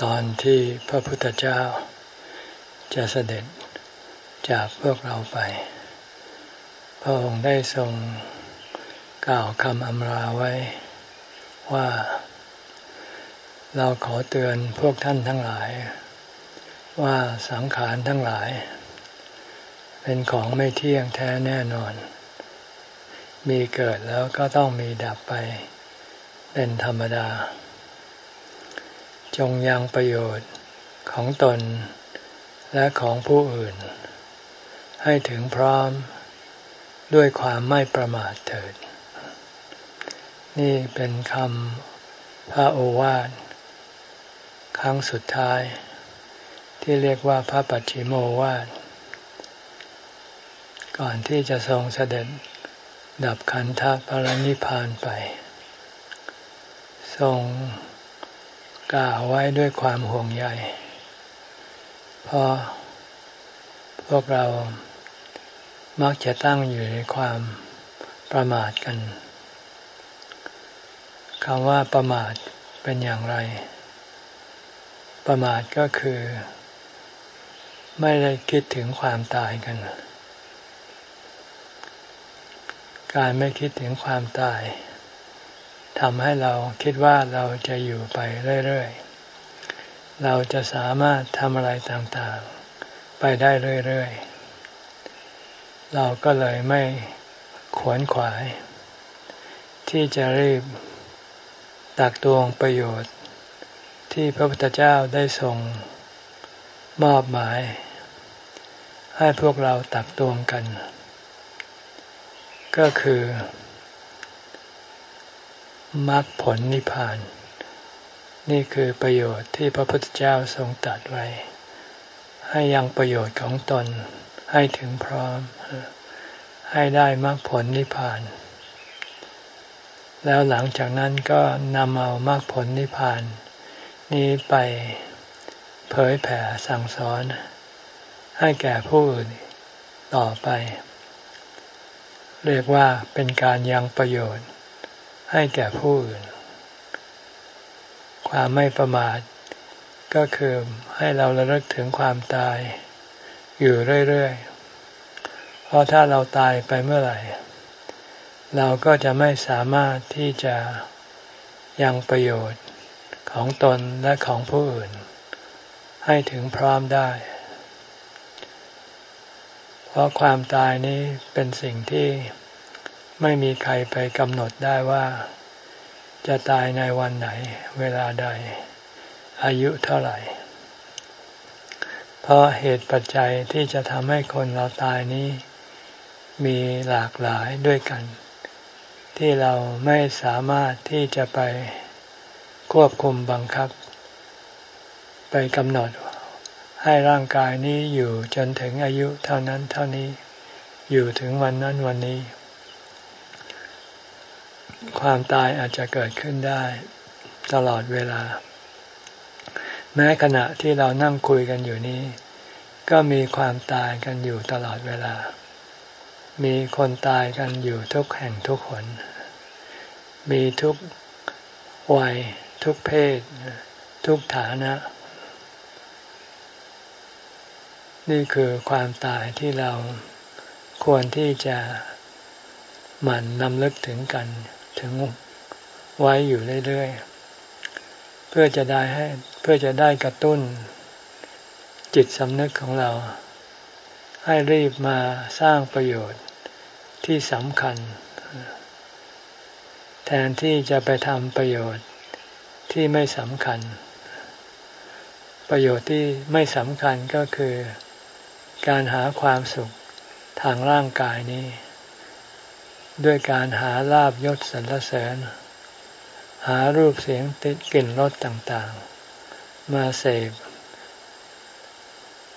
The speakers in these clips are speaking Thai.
ตอนที่พระพุทธเจ้า จะเสด็จจากพวกเราไป พระองค์ได้ทรงกล่าวคำอำลาไว้ว่า เราขอเตือนพวกท่านทั้งหลาย ว่าสังขารทั้งหลาย เป็นของไม่เที่ยงแท้แน่นอน มีเกิดแล้วก็ต้องมีดับไป เป็นธรรมดา จงยังประโยชน์ของตนและของผู้อื่น ให้ถึงพร้อมด้วยความไม่ประมาทเถิด นี่เป็นคำพระโอวาทครั้งสุดท้าย ที่เรียกว่าพระปัจฉิโมวาทก่อนที่จะทรงเสด็จดับขันธปรินิพานไป ทรง กล่าวไว้ด้วยความห่วงใย เพราะพวกเรามักจะตั้งอยู่ในความประมาทกันคำว่าประมาทเป็นอย่างไร ประมาทก็คือ ไม่ได้คิดถึงความตายกัน การไม่คิดถึงความตาย ทำให้เราคิดว่าเราจะอยู่ไปเรื่อยๆ เราจะสามารถทำอะไรต่างๆ ไปได้เรื่อยๆ เราก็เลยไม่ขวนขวาย ที่จะรีบตักตวงประโยชน์ ที่พระพุทธเจ้าได้ทรงมอบหมาย ให้พวกเราตักตวงกัน ก็คือ มรรคผลนิพพาน นี่คือประโยชน์ที่พระพุทธเจ้าทรงตัดไว้ ให้ยังประโยชน์ของตนให้ถึงพร้อม ให้ได้มรรคผลนิพพาน แล้วหลังจากนั้นก็นำเอามรรคผลนิพพาน นี้ไปเผยแผ่สั่งสอน ให้แก่ผู้อื่นต่อไป เรียกว่าเป็นการยังประโยชน์ ให้แก่ผู้อื่น ความไม่ประมาท ก็คือให้เราระลึกถึงความตาย อยู่เรื่อยๆ เพราะถ้าเราตายไปเมื่อไหร่ เราก็จะไม่สามารถที่จะยังประโยชน์ของตนและของผู้อื่น ให้ถึงพร้อมได้ เพราะความตายนี้เป็นสิ่งที่ ไม่มีใครไปกำหนดได้ว่า จะตายในวันไหน เวลาใด อายุเท่าไหร่ เพราะเหตุปัจจัยที่จะทำให้คนเราตายนี้ มีหลากหลายด้วยกัน ที่เราไม่สามารถที่จะไปควบคุมบังคับ ไปกำหนดให้ร่างกายนี้อยู่จนถึงอายุเท่านั้นเท่านี้ อยู่ถึงวันนั้นวันนี้ ความตายอาจจะเกิดขึ้นได้ตลอดเวลา แม้ขณะที่เรานั่งคุยกันอยู่นี้ ก็มีความตายกันอยู่ตลอดเวลา มีคนตายกันอยู่ทุกแห่งทุกคนมีทุกวัย ทุกเพศ ทุกฐานะ นี่คือความตายที่เราควรที่จะหมั่นนำลึกถึงกัน ถึงไว้อยู่เรื่อยๆ เพื่อจะได้ให้เพื่อจะได้กระตุ้น จิตสำนึกของเรา ให้รีบมาสร้างประโยชน์ที่สำคัญ แทนที่จะไปทำประโยชน์ที่ไม่สำคัญ ประโยชน์ที่ไม่สำคัญก็คือ การหาความสุขทางร่างกายนี้ ด้วยการหาลาบยศสรรเสริญ หารูปเสียงติดกลิ่นรสต่างๆ มาเสพ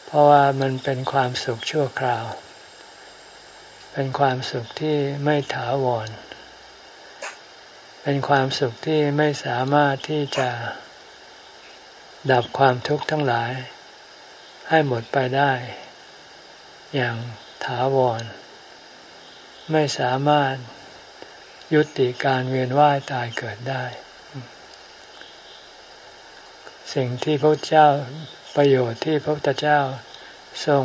เพราะว่ามันเป็นความสุขชั่วคราว เป็นความสุขที่ไม่ถาวร เป็นความสุขที่ไม่สามารถที่จะดับความทุกข์ทั้งหลาย ให้หมดไปได้ อย่างถาวร ไม่สามารถยุติการเวียนว่ายตายเกิดได้ สิ่งที่พระเจ้าประโยชน์ที่พระพุทธเจ้าทรง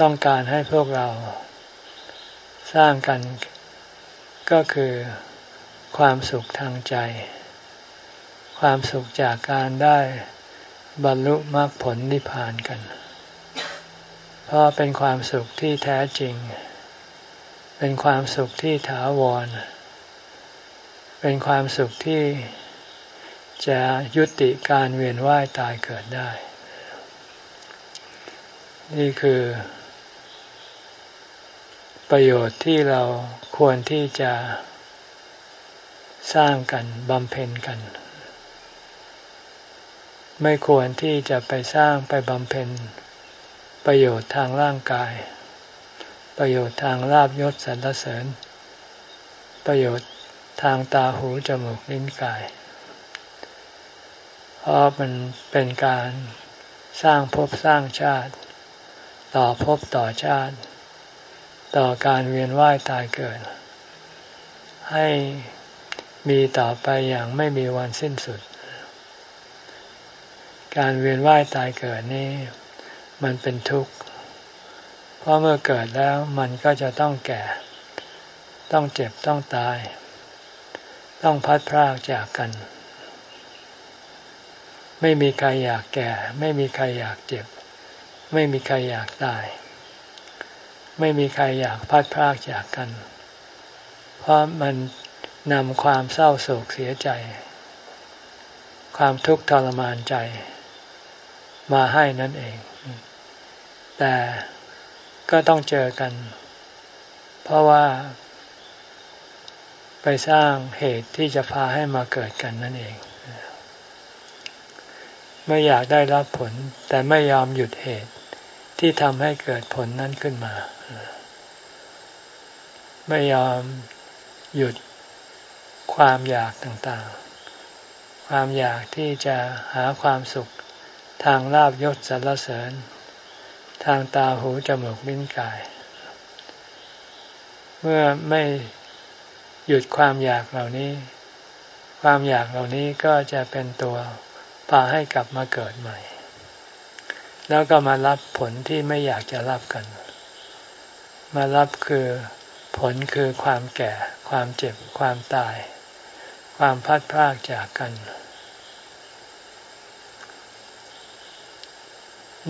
ต้องการให้พวกเราสร้างกันก็คือความสุขทางใจ ความสุขจากการได้บรรลุมรรคผลนิพพานกัน เพราะเป็นความสุขที่แท้จริง เป็นความสุขที่ถาวร เป็นความสุขที่จะยุติการเวียนว่ายตายเกิดได้ นี่คือ ประโยชน์ที่เราควรที่จะสร้างกันบำเพ็ญกัน ไม่ควรที่จะไปสร้างไปบำเพ็ญประโยชน์ทางร่างกาย ประโยชน์ทางลาบยศสรรเสริญ ประโยชน์ทางตาหูจมูกลิ้นกาย เพราะมันเป็นการสร้างภพสร้างชาติ ต่อภพต่อชาติ ต่อการเวียนว่ายตายเกิด ให้มีต่อไปอย่างไม่มีวันสิ้นสุด การเวียนว่ายตายเกิดนี่มันเป็นทุกข์ เพราะเมื่อเกิดแล้วมันก็จะต้องแก่ ต้องเจ็บต้องตาย ต้องพัดพรากจากกัน ไม่มีใครอยากแก่ ไม่มีใครอยากเจ็บ ไม่มีใครอยากตาย ไม่มีใครอยากพัดพรากจากกัน เพราะมันนำความเศร้าโศกเสียใจ ความทุกข์ทรมานใจ มาให้นั่นเอง แต่ ก็ต้องเจอกัน เพราะว่า ไปสร้างเหตุที่จะพาให้มาเกิดกันนั่นเอง ไม่อยากได้รับผล แต่ไม่ยอมหยุดเหตุที่ทำให้เกิดผลนั้นขึ้นมา ไม่ยอมหยุดความอยากต่างๆ ความอยากที่จะหาความสุขทางลาบยศสรรเสริญ ทางตาหูจมูกลิ้นกาย เมื่อไม่หยุดความอยากเหล่านี้ ความอยากเหล่านี้ก็จะเป็นตัวพาให้กลับมาเกิดใหม่ แล้วก็มารับผลที่ไม่อยากจะรับกัน มารับคือผลคือความแก่ ความเจ็บ ความตาย ความพัดพรากจากกัน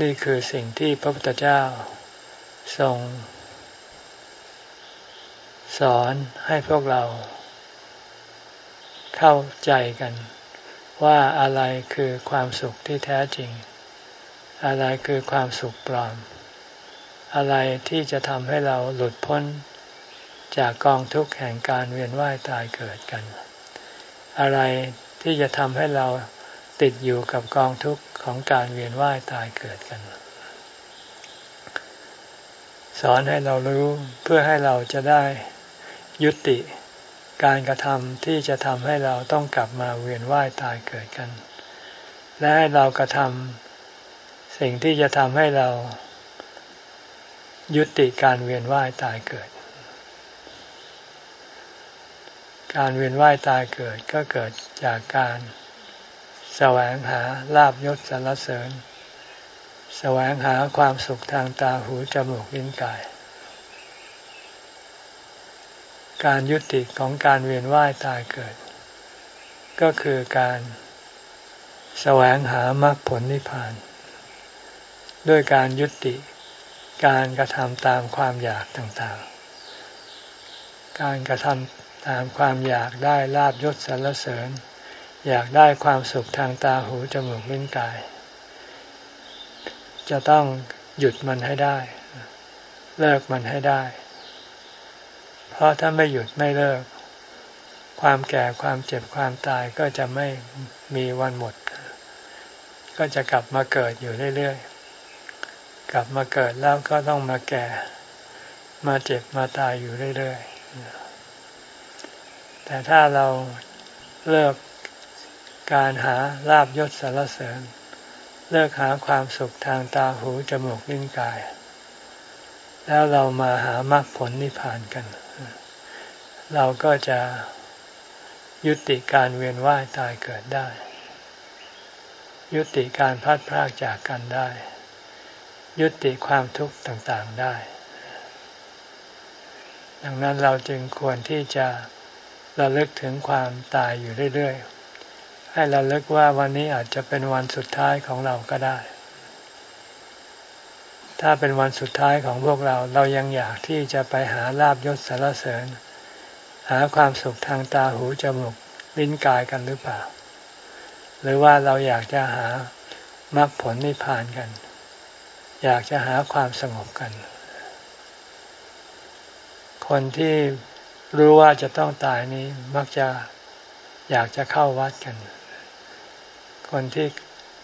นี่คือสิ่งที่พระพุทธเจ้าทรงสอนให้พวกเรา เข้าใจกัน ว่าอะไรคือความสุขที่แท้จริง อะไรคือความสุขปลอม อะไรที่จะทำให้เราหลุดพ้น จากกองทุกข์แห่งการเวียนว่ายตายเกิดกัน อะไรที่จะทำให้เรา ติดอยู่กับกองทุกข์ของการเวียนว่ายตายเกิดกัน สอนให้เรารู้เพื่อให้เราจะได้ยุติการกระทำที่จะทำให้เราต้องกลับมาเวียนว่ายตายเกิดกัน และให้เรากระทำสิ่งที่จะทำให้เรายุติการเวียนว่ายตายเกิด การเวียนว่ายตายเกิดก็เกิดจากการ แสวงหาลาบยศสรรเสริญ แสวงหาความสุขทางตาหูจมูกลิ้นกาย การยุติของการเวียนว่ายตายเกิด ก็คือการแสวงหามรรคผลนิพพาน ด้วยการยุติการกระทำตามความอยากต่างๆ การกระทำตามความอยากได้ลาบยศสรรเสริญ อยากได้ความสุขทางตาหูจมูกลิ้นกาย จะต้องหยุดมันให้ได้ เลิกมันให้ได้ เพราะถ้าไม่หยุดไม่เลิก ความแก่ความเจ็บความตายก็จะไม่มีวันหมด ก็จะกลับมาเกิดอยู่เรื่อยๆ กลับมาเกิดแล้วก็ต้องมาแก่ มาเจ็บมาตายอยู่เรื่อยๆ แต่ถ้าเราเลิก การหาลาบยศสารเสริญ เลิกหาความสุขทางตาหูจมูกลิ้นกาย แล้วเรามาหามรรคผลนิพพานกัน เราก็จะยุติการเวียนว่ายตายเกิดได้ ยุติการพัดพรากจากกันได้ ยุติความทุกข์ต่างๆได้ ดังนั้นเราจึงควรที่จะระลึกถึงความตายอยู่เรื่อยๆ ให้เระลึกว่าวันนี้อาจจะเป็นวันสุดท้ายของเราก็ได้ ถ้าเป็นวันสุดท้ายของพวกเราเรายังอยากที่จะไปหาลาบยศสารเสริญ หาความสุขทางตาหูจมูกลิ้นกายกันหรือเปล่า หรือว่าเราอยากจะหามรรคผลนิพพานกัน อยากจะหาความสงบกัน คนที่รู้ว่าจะต้องตายนี้มักจะอยากจะเข้าวัดกัน คนที่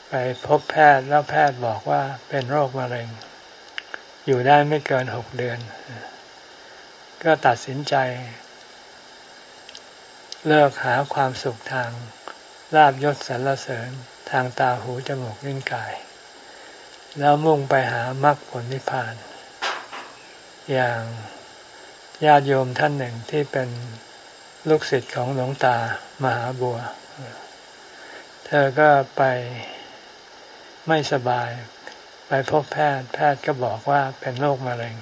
ไปพบแพทย์แล้วแพทย์บอกว่าเป็นโรคมะเร็ง อยู่ได้ไม่เกินหกเดือน ก็ตัดสินใจ เลิกหาความสุขทางลาบยศสรรเสริญทางตาหูจมูกลิ้นกาย แล้วมุ่งไปหามรรคผลนิพพาน อย่างญาติโยมท่านหนึ่งที่เป็นลูกศิษย์ของหลวงตามหาบัว เธอก็ไปไม่สบาย ไปพบแพทย์ แพทย์ก็บอกว่าเป็นโรคมะเร็ง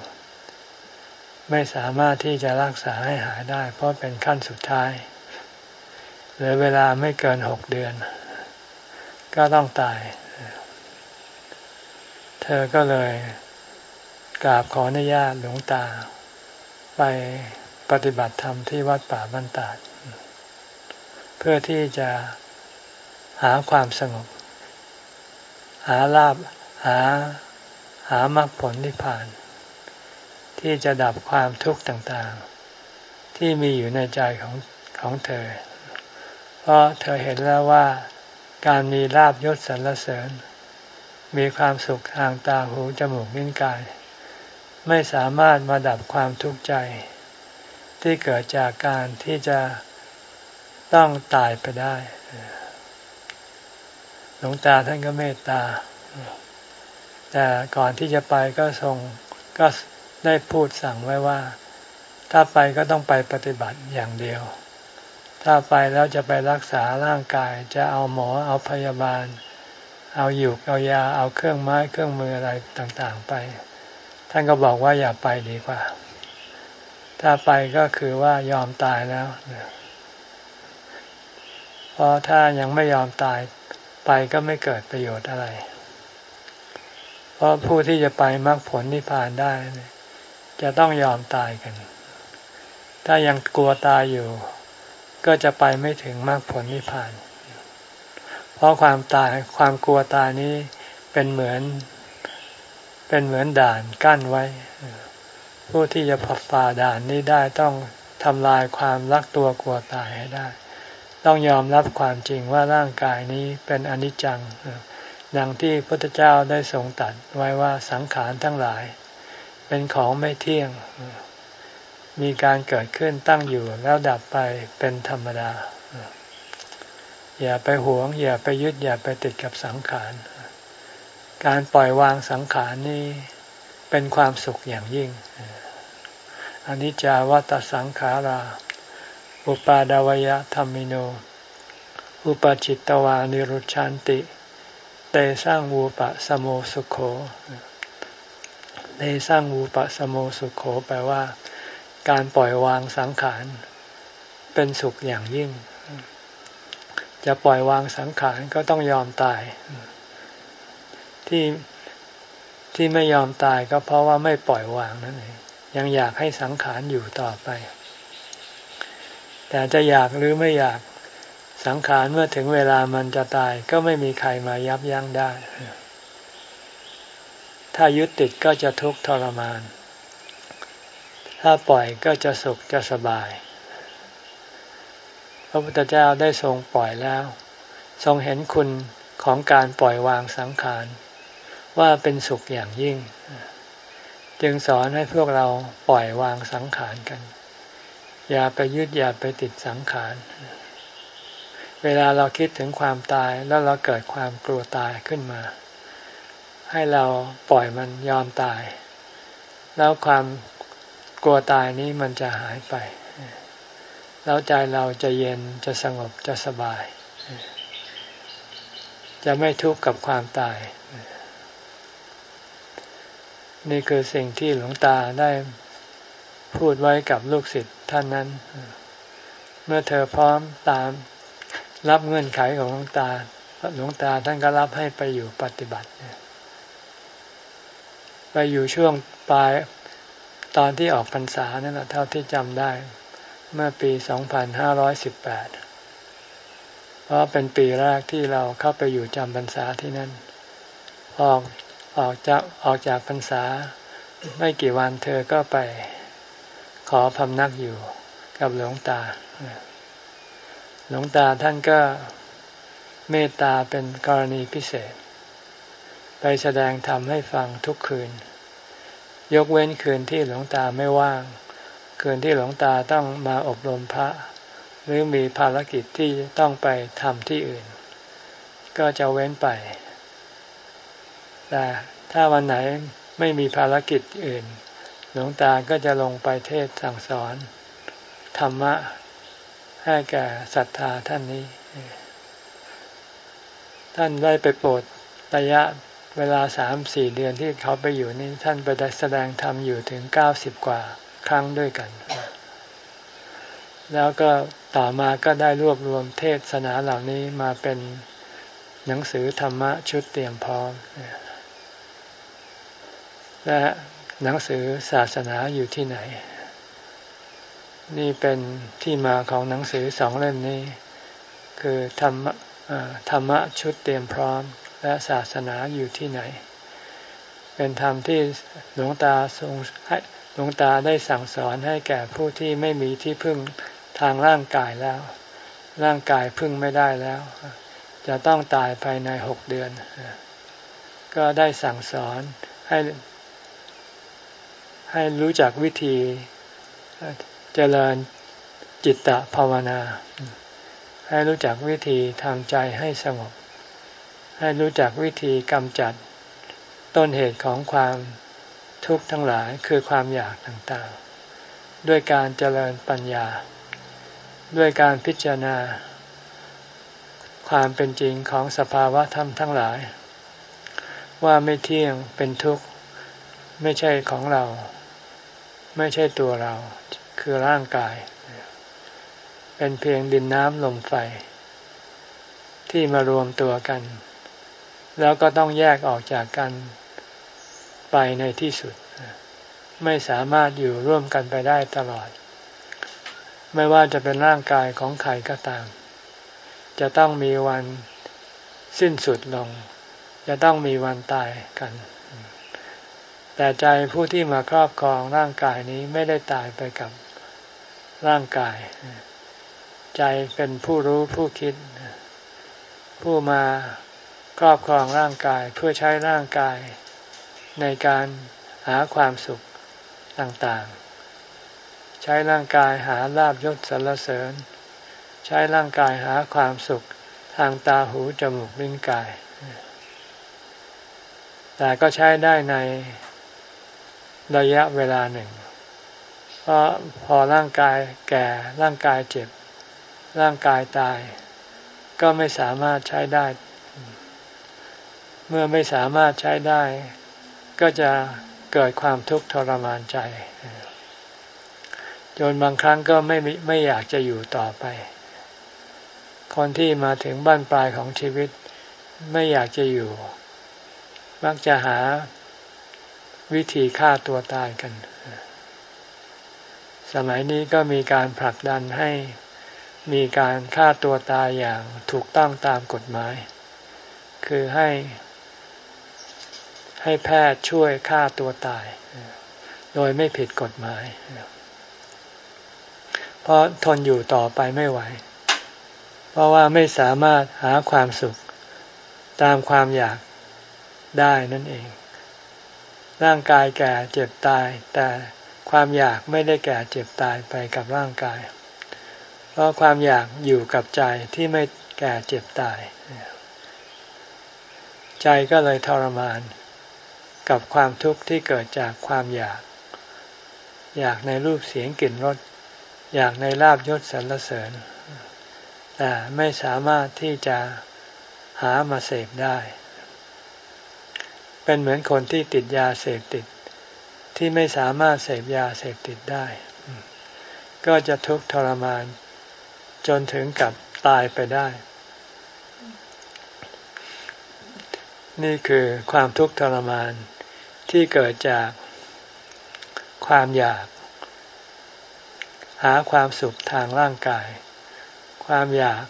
ไม่สามารถที่จะรักษาให้หายได้ เพราะเป็นขั้นสุดท้ายเหลือเวลาไม่เกินหกเดือน ก็ต้องตาย เธอก็เลยกราบขออนุญาตหลวงตา ไปปฏิบัติธรรมที่วัดป่าบันตาดเพื่อที่จะ หาความสงบ หาลาบหาหามรรคผลนิพพาน ที่จะดับความทุกข์ต่างๆ ที่มีอยู่ในใจของของเธอ เพราะเธอเห็นแล้วว่าการมีลาบยศสรรเสริญ มีความสุขทางตาหูจมูกลิ้นกาย ไม่สามารถมาดับความทุกข์ใจ ที่เกิดจากการที่จะต้องตายไปได้ หลวงตาท่านก็เมตตา แต่ก่อนที่จะไปก็ทรงก็ได้พูดสั่งไว้ว่า ถ้าไปก็ต้องไปปฏิบัติอย่างเดียว ถ้าไปแล้วจะไปรักษาร่างกาย จะเอาหมอเอาพยาบาล เอาอยู่เอายาเอาเครื่องไม้เครื่องมืออะไรต่างๆไป ท่านก็บอกว่าอย่าไปดีกว่า ถ้าไปก็คือว่ายอมตายแล้วเพราะถ้ายังไม่ยอมตาย ไปก็ไม่เกิดประโยชน์อะไร เพราะผู้ที่จะไปมรรคผลนิพพานได้ จะต้องยอมตายกัน ถ้ายังกลัวตายอยู่ ก็จะไปไม่ถึงมรรคผลนิพพาน เพราะความตายความกลัวตายนี้เป็นเหมือน เป็นเหมือนด่านกั้นไว้ ผู้ที่จะผัดฝ่าด่านนี้ได้ต้องทำลายความรักตัวกลัวตายให้ได้ ต้องยอมรับความจริงว่าร่างกายนี้เป็นอนิจจัง ดังที่พระพุทธเจ้าได้ทรงตัดไว้ว่าสังขารทั้งหลาย เป็นของไม่เที่ยง มีการเกิดขึ้นตั้งอยู่แล้วดับไปเป็นธรรมดา อย่าไปหวง อย่าไปยึดอย่าไปติดกับสังขาร การปล่อยวางสังขารนี่เป็นความสุขอย่างยิ่งอนิจจาวัตสังขารา อุปาดวยธรรมิโน อุปจิตตวานิรุชันติ เตสร้างวูปะสโมสุขโขเตสร้างวูปะสโมสุขโขแปลว่า การปล่อยวางสังขาร เป็นสุขอย่างยิ่ง จะปล่อยวางสังขารก็ต้องยอมตาย ที่ที่ไม่ยอมตายก็เพราะว่าไม่ปล่อยวางนั่นเองยังอยากให้สังขารอยู่ต่อไป แต่จะอยากหรือไม่อยากสังขารเมื่อถึงเวลามันจะตายก็ไม่มีใครมายับยั้งได้ ถ้ายึดติดก็จะทุกข์ทรมาน ถ้าปล่อยก็จะสุขจะสบาย พระพุทธเจ้าได้ทรงปล่อยแล้ว ทรงเห็นคุณของการปล่อยวางสังขาร ว่าเป็นสุขอย่างยิ่ง จึงสอนให้พวกเราปล่อยวางสังขารกัน อย่าไปยึดอย่าไปติดสังขาร เวลาเราคิดถึงความตายแล้วเราเกิดความกลัวตายขึ้นมา ให้เราปล่อยมันยอมตาย แล้วความกลัวตายนี้มันจะหายไป แล้วใจเราจะเย็นจะสงบจะสบาย จะไม่ทุกข์กับความตาย นี่คือสิ่งที่หลวงตาได้ พูดไว้กับลูกศิษย์ท่านนั้น เมื่อเธอพร้อมตามรับเงื่อนไขของหลวงตาหลวงตาท่านก็รับให้ไปอยู่ปฏิบัติ ไปอยู่ช่วงปลายตอนที่ออกพรรษานั่นแหละเท่าที่จำได้ เมื่อปี 2518 เพราะเป็นปีแรกที่เราเข้าไปอยู่จำพรรษาที่นั่น ออกออกจากออกจากพรรษาไม่กี่วันเธอก็ไป ขอพำนักอยู่กับหลวงตา หลวงตาท่านก็เมตตาเป็นกรณีพิเศษ ไปแสดงธรรมให้ฟังทุกคืน ยกเว้นคืนที่หลวงตาไม่ว่าง คืนที่หลวงตาต้องมาอบรมพระ หรือมีภารกิจที่ต้องไปทำที่อื่น ก็จะเว้นไป แต่ถ้าวันไหนไม่มีภารกิจอื่น ลวงตาก็จะลงไปเทศสั่งสอน ธรรมะให้แก่ศรัทธาท่านนี้ ท่านได้ไปโปรดระยะเวลาสามสี่เดือนที่เขาไปอยู่นี่ท่านไปได้แสดงธรรมอยู่ถึงเก้าสิบกว่าครั้งด้วยกัน แล้วก็ต่อมาก็ได้รวบรวมเทศนาเหล่านี้มาเป็นหนังสือธรรมะชุดเตรียมพร้อมและ หนังสือศาสนาอยู่ที่ไหน นี่เป็นที่มาของหนังสือสองเล่มนี้ คือธรรมธรรมะชุดเตรียมพร้อมและศาสนาอยู่ที่ไหน เป็นธรรมที่หลวงตาทรงให้หลวงตาได้สั่งสอนให้แก่ผู้ที่ไม่มีที่พึ่งทางร่างกายแล้ว ร่างกายพึ่งไม่ได้แล้ว จะต้องตายภายในหกเดือน ก็ได้สั่งสอนให้ ให้รู้จักวิธีเจริญจิตตภาวนา ให้รู้จักวิธีทำใจให้สงบ ให้รู้จักวิธีกำจัดต้นเหตุของความทุกข์ทั้งหลายคือความอยากต่างๆ ด้วยการเจริญปัญญา ด้วยการพิจารณา ความเป็นจริงของสภาวะธรรมทั้งหลาย ว่าไม่เที่ยงเป็นทุกข์ ไม่ใช่ของเรา ไม่ใช่ตัวเรา คือร่างกาย เป็นเพียงดินน้ำลมไฟ ที่มารวมตัวกัน แล้วก็ต้องแยกออกจากกันไปในที่สุด ไม่สามารถอยู่ร่วมกันไปได้ตลอด ไม่ว่าจะเป็นร่างกายของใครก็ตาม จะต้องมีวันสิ้นสุดลง จะต้องมีวันตายกัน แต่ใจผู้ที่มาครอบครองร่างกายนี้ไม่ได้ตายไปกับร่างกาย ใจเป็นผู้รู้ผู้คิด ผู้มาครอบครองร่างกายเพื่อใช้ร่างกาย ในการหาความสุขต่างๆ ใช้ร่างกายหาลาบยศสรรเสริญ ใช้ร่างกายหาความสุขทางตาหูจมูกลิ้นกาย แต่ก็ใช้ได้ใน ระยะเวลาหนึ่ง เพราะพอร่างกายแก่ร่างกายเจ็บ ร่างกายตาย ก็ไม่สามารถใช้ได้ เมื่อไม่สามารถใช้ได้ ก็จะเกิดความทุกข์ทรมานใจ จนบางครั้งก็ไม่ไม่อยากจะอยู่ต่อไป คนที่มาถึงบ้านปลายของชีวิตไม่อยากจะอยู่ มักจะหา วิธีฆ่าตัวตายกัน สมัยนี้ก็มีการผลักดันให้มีการฆ่าตัวตายอย่างถูกต้องตามกฎหมาย คือให้ ให้แพทย์ช่วยฆ่าตัวตาย โดยไม่ผิดกฎหมาย เพราะทนอยู่ต่อไปไม่ไหว เพราะว่าไม่สามารถหาความสุขตามความอยากได้นั่นเอง ร่างกายแก่เจ็บตาย แต่ความอยากไม่ได้แก่เจ็บตายไปกับร่างกาย เพราะความอยากอยู่กับใจที่ไม่แก่เจ็บตาย ใจก็เลยทรมาน กับความทุกข์ที่เกิดจากความอยาก อยากในรูปเสียงกลิ่นรสอยากในลาบยศสรรเสริญ แต่ไม่สามารถที่จะหามาเสพได้ เป็นเหมือนคนที่ติดยาเสพติด ที่ไม่สามารถเสพยาเสพติดได้ ก็จะทุกข์ทรมาน จนถึงกับตายไปได้ นี่คือความทุกข์ทรมานที่เกิดจากความอยาก หาความสุขทางร่างกาย ความอยาก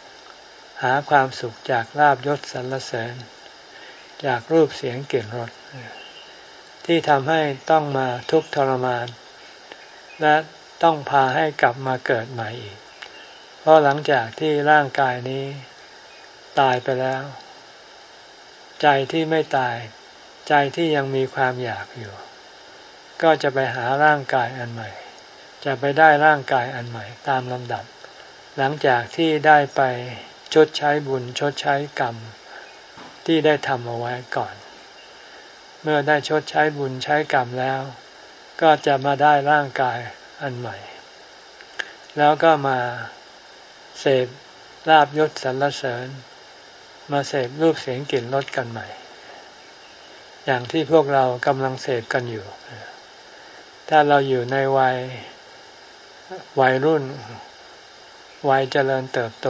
หาความสุขจากลาบยศสรรเสริญ จากรูปเสียงกลิ่นรสที่ทำให้ต้องมาทุกข์ทรมาน และต้องพาให้กลับมาเกิดใหม่อีก เพราะหลังจากที่ร่างกายนี้ตายไปแล้ว ใจที่ไม่ตาย ใจที่ยังมีความอยากอยู่ ก็จะไปหาร่างกายอันใหม่ จะไปได้ร่างกายอันใหม่ตามลำดับ หลังจากที่ได้ไปชดใช้บุญชดใช้กรรม ที่ได้ทำเอาไว้ก่อน เมื่อได้ชดใช้บุญใช้กรรมแล้ว ก็จะมาได้ร่างกายอันใหม่ แล้วก็มาเสพลาบยศสรรเสริญ มาเสพรูปเสียงกลิ่นรสกันใหม่ อย่างที่พวกเรากำลังเสพกันอยู่ ถ้าเราอยู่ในวัยวัยรุ่น วัยเจริญเติบโต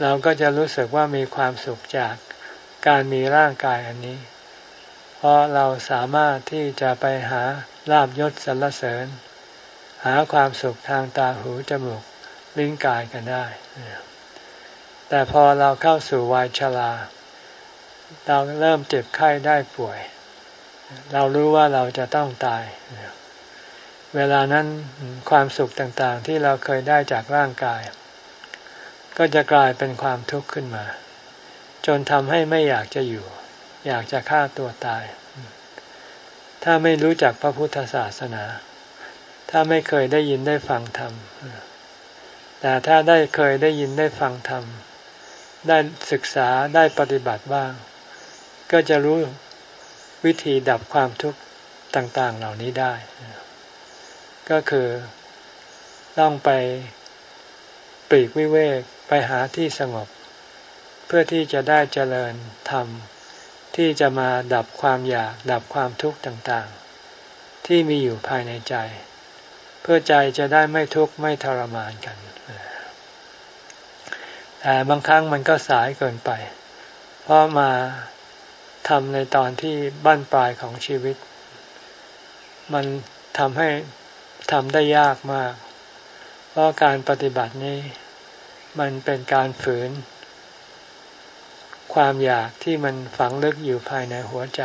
เราก็จะรู้สึกว่ามีความสุขจาก การมีร่างกายอันนี้ เพราะเราสามารถที่จะไปหาลาบยศสรรเสริญ หาความสุขทางตาหูจมูกลิ้นกายกันได้ แต่พอเราเข้าสู่วัยชราเราเริ่มเจ็บไข้ได้ป่วย เรารู้ว่าเราจะต้องตาย เวลานั้นความสุขต่างๆที่เราเคยได้จากร่างกาย ก็จะกลายเป็นความทุกข์ขึ้นมา จนทำให้ไม่อยากจะอยู่ อยากจะฆ่าตัวตาย ถ้าไม่รู้จักพระพุทธศาสนา ถ้าไม่เคยได้ยินได้ฟังธรรม แต่ถ้าได้เคยได้ยินได้ฟังธรรม ได้ศึกษาได้ปฏิบัติบ้าง ก็จะรู้วิธีดับความทุกข์ต่าง ๆ เหล่านี้ได้ ก็คือต้องไปปลีกวิเวกไปหาที่สงบ พื่อที่จะได้เจริญธรรม ที่จะมาดับความอยากดับความทุกข์ต่างๆ ที่มีอยู่ภายในใจ เพื่อใจจะได้ไม่ทุกข์ไม่ทรมานกันแต่บางครั้งมันก็สายเกินไป เพราะมาทำในตอนที่บั้นปลายของชีวิต มันทำให้ทำได้ยากมาก เพราะการปฏิบัตินี้ มันเป็นการฝืน ความอยากที่มันฝังลึกอยู่ภายในหัวใจ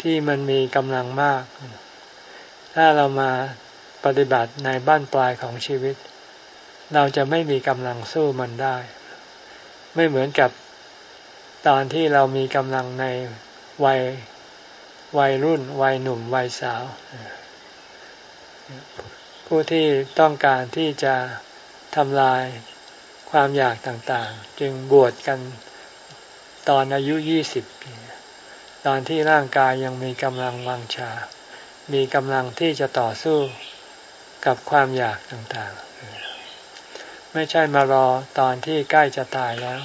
ที่มันมีกำลังมาก ถ้าเรามาปฏิบัติในบ้านปลายของชีวิต เราจะไม่มีกำลังสู้มันได้ ไม่เหมือนกับตอนที่เรามีกำลังในวัยวัยรุ่น วัยหนุ่ม วัยสาว ผู้ที่ต้องการที่จะทำลายความอยากต่างๆ จึงบวชกัน ตอนอายุยี่สิบตอนที่ร่างกายยังมีกำลังวังชา มีกำลังที่จะต่อสู้กับความอยากต่างๆ ไม่ใช่มารอตอนที่ใกล้จะตายแล้ว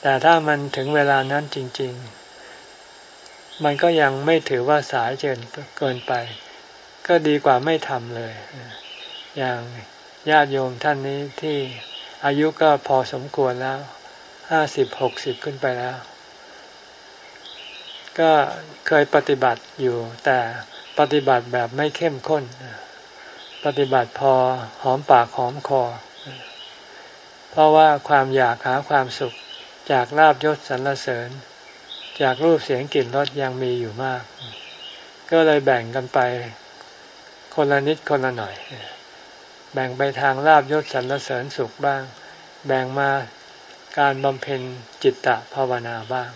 แต่ถ้ามันถึงเวลานั้นจริง ๆ มันก็ยังไม่ถือว่าสายเกินเกินไป ก็ดีกว่าไม่ทำเลย อย่างญาติโยมท่านนี้ที่อายุก็พอสมควรแล้ว ห้าสิบหกสิบขึ้นไปแล้ว ก็เคยปฏิบัติอยู่ แต่ปฏิบัติแบบไม่เข้มข้น ปฏิบัติพอหอมปากหอมคอ เพราะว่าความอยากหาความสุขจากลาบยศสรรเสริญ จากรูปเสียงกลิ่นรสยังมีอยู่มาก ก็เลยแบ่งกันไปคนละนิดคนละหน่อย แบ่งไปทางลาบยศสรรเสริญสุขบ้าง แบ่งมา การบำเพ็ญจิตตะภาวนาบ้าง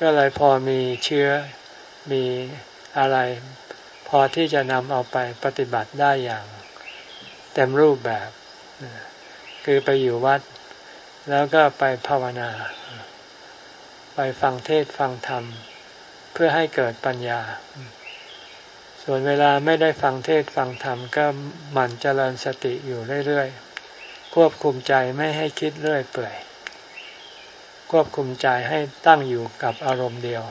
ก็เลยพอมีเชื้อมีอะไรพอที่จะนำเอาไปปฏิบัติได้อย่างเต็มรูปแบบ คือไปอยู่วัด แล้วก็ไปภาวนา ไปฟังเทศฟังธรรม เพื่อให้เกิดปัญญา ส่วนเวลาไม่ได้ฟังเทศฟังธรรม ก็หมั่นเจริญสติอยู่เรื่อยๆ ควบคุมใจไม่ให้คิดเรื่อยเปื่อย ควบคุมใจให้ตั้งอยู่กับอารมณ์เดียว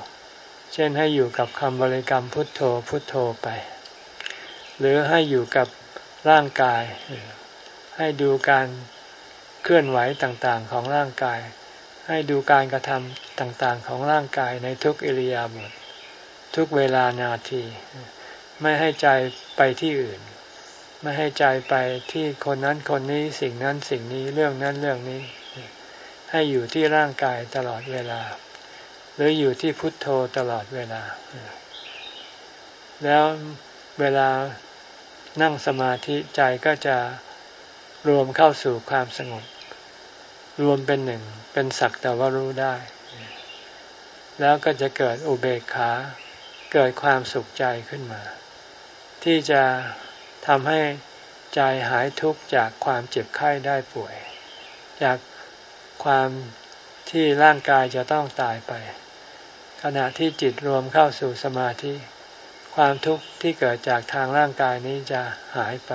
เช่นให้อยู่กับคำบริกรรมพุทโธพุทโธไป หรือให้อยู่กับร่างกาย ให้ดูการเคลื่อนไหวต่างๆของร่างกาย ให้ดูการกระทำต่างๆของร่างกายในทุกอิริยาบถทุกเวลานาที ไม่ให้ใจไปที่อื่น ไม่ให้ใจไปที่คนนั้นคนนี้สิ่งนั้นสิ่งนี้เรื่องนั้นเรื่องนี้ ให้อยู่ที่ร่างกายตลอดเวลา หรืออยู่ที่พุทโธตลอดเวลา แล้วเวลานั่งสมาธิใจก็จะรวมเข้าสู่ความสงบ รวมเป็นหนึ่งเป็นสักแต่ว่ารู้ได้ แล้วก็จะเกิดอุเบกขาเกิดความสุขใจขึ้นมา ที่จะ ทำให้ใจหายทุกข์จากความเจ็บไข้ได้ป่วย จากความที่ร่างกายจะต้องตายไป ขณะที่จิตรวมเข้าสู่สมาธิ ความทุกข์ที่เกิดจากทางร่างกายนี้จะหายไป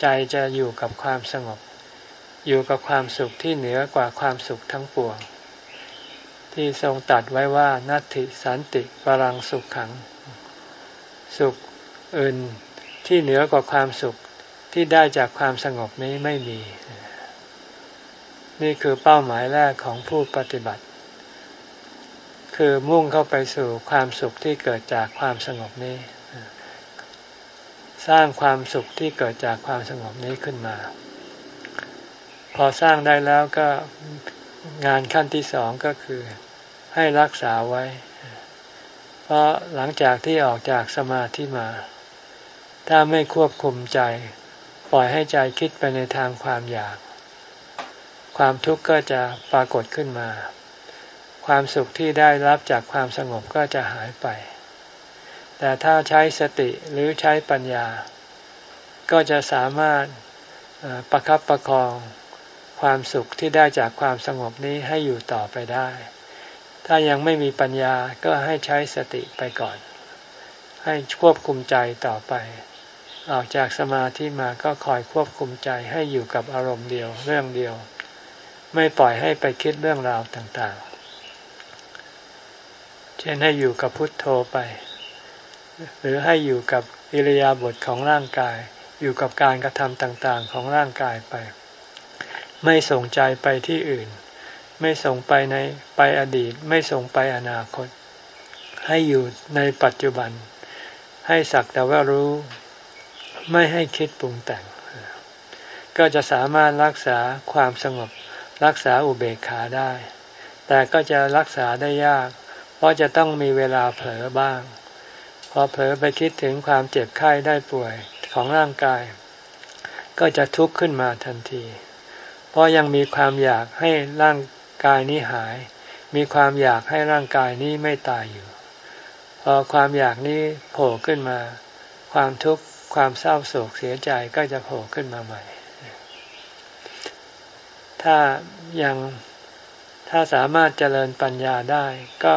ใจจะอยู่กับความสงบ อยู่กับความสุขที่เหนือกว่าความสุขทั้งปวง ที่ทรงตัดไว้ว่านัตติสันติปรังสุขขัง สุขอื่น ที่เหนือกว่าความสุขที่ได้จากความสงบนี้ไม่มี นี่คือเป้าหมายแรกของผู้ปฏิบัติ คือมุ่งเข้าไปสู่ความสุขที่เกิดจากความสงบนี้ สร้างความสุขที่เกิดจากความสงบนี้ขึ้นมา พอสร้างได้แล้วก็งานขั้นที่สองก็คือให้รักษาไว้ เพราะหลังจากที่ออกจากสมาธิมา ถ้าไม่ควบคุมใจ ปล่อยให้ใจคิดไปในทางความอยาก ความทุกข์ก็จะปรากฏขึ้นมา ความสุขที่ได้รับจากความสงบก็จะหายไป แต่ถ้าใช้สติหรือใช้ปัญญา ก็จะสามารถประครับประคองความสุขที่ได้จากความสงบนี้ให้อยู่ต่อไปได้ ถ้ายังไม่มีปัญญาก็ให้ใช้สติไปก่อน ให้ควบคุมใจต่อไป ออกจากสมาธิมาก็คอยควบคุมใจให้อยู่กับอารมณ์เดียวเรื่องเดียว ไม่ปล่อยให้ไปคิดเรื่องราวต่างๆ เช่นให้อยู่กับพุทโธไป หรือให้อยู่กับอิริยาบถของร่างกาย อยู่กับการกระทำต่างๆของร่างกายไป ไม่ส่งใจไปที่อื่น ไม่ส่งไปในไปอดีต ไม่ส่งไปอนาคต ให้อยู่ในปัจจุบัน ให้สักแต่ว่ารู้ ไม่ให้คิดปรุงแต่ง ก็จะสามารถรักษาความสงบรักษาอุเบกขาได้ แต่ก็จะรักษาได้ยาก เพราะจะต้องมีเวลาเผลอบ้าง พอเผลอไปคิดถึงความเจ็บไข้ได้ป่วยของร่างกาย ก็จะทุกข์ขึ้นมาทันที เพราะยังมีความอยากให้ร่างกายนี้หาย มีความอยากให้ร่างกายนี้ไม่ตายอยู่ พอความอยากนี้โผล่ขึ้นมา ความทุกข์ ความเศร้าโศกเสียใจก็จะโผล่ขึ้นมาใหม่ ถ้ายังถ้าสามารถเจริญปัญญาได้ ก็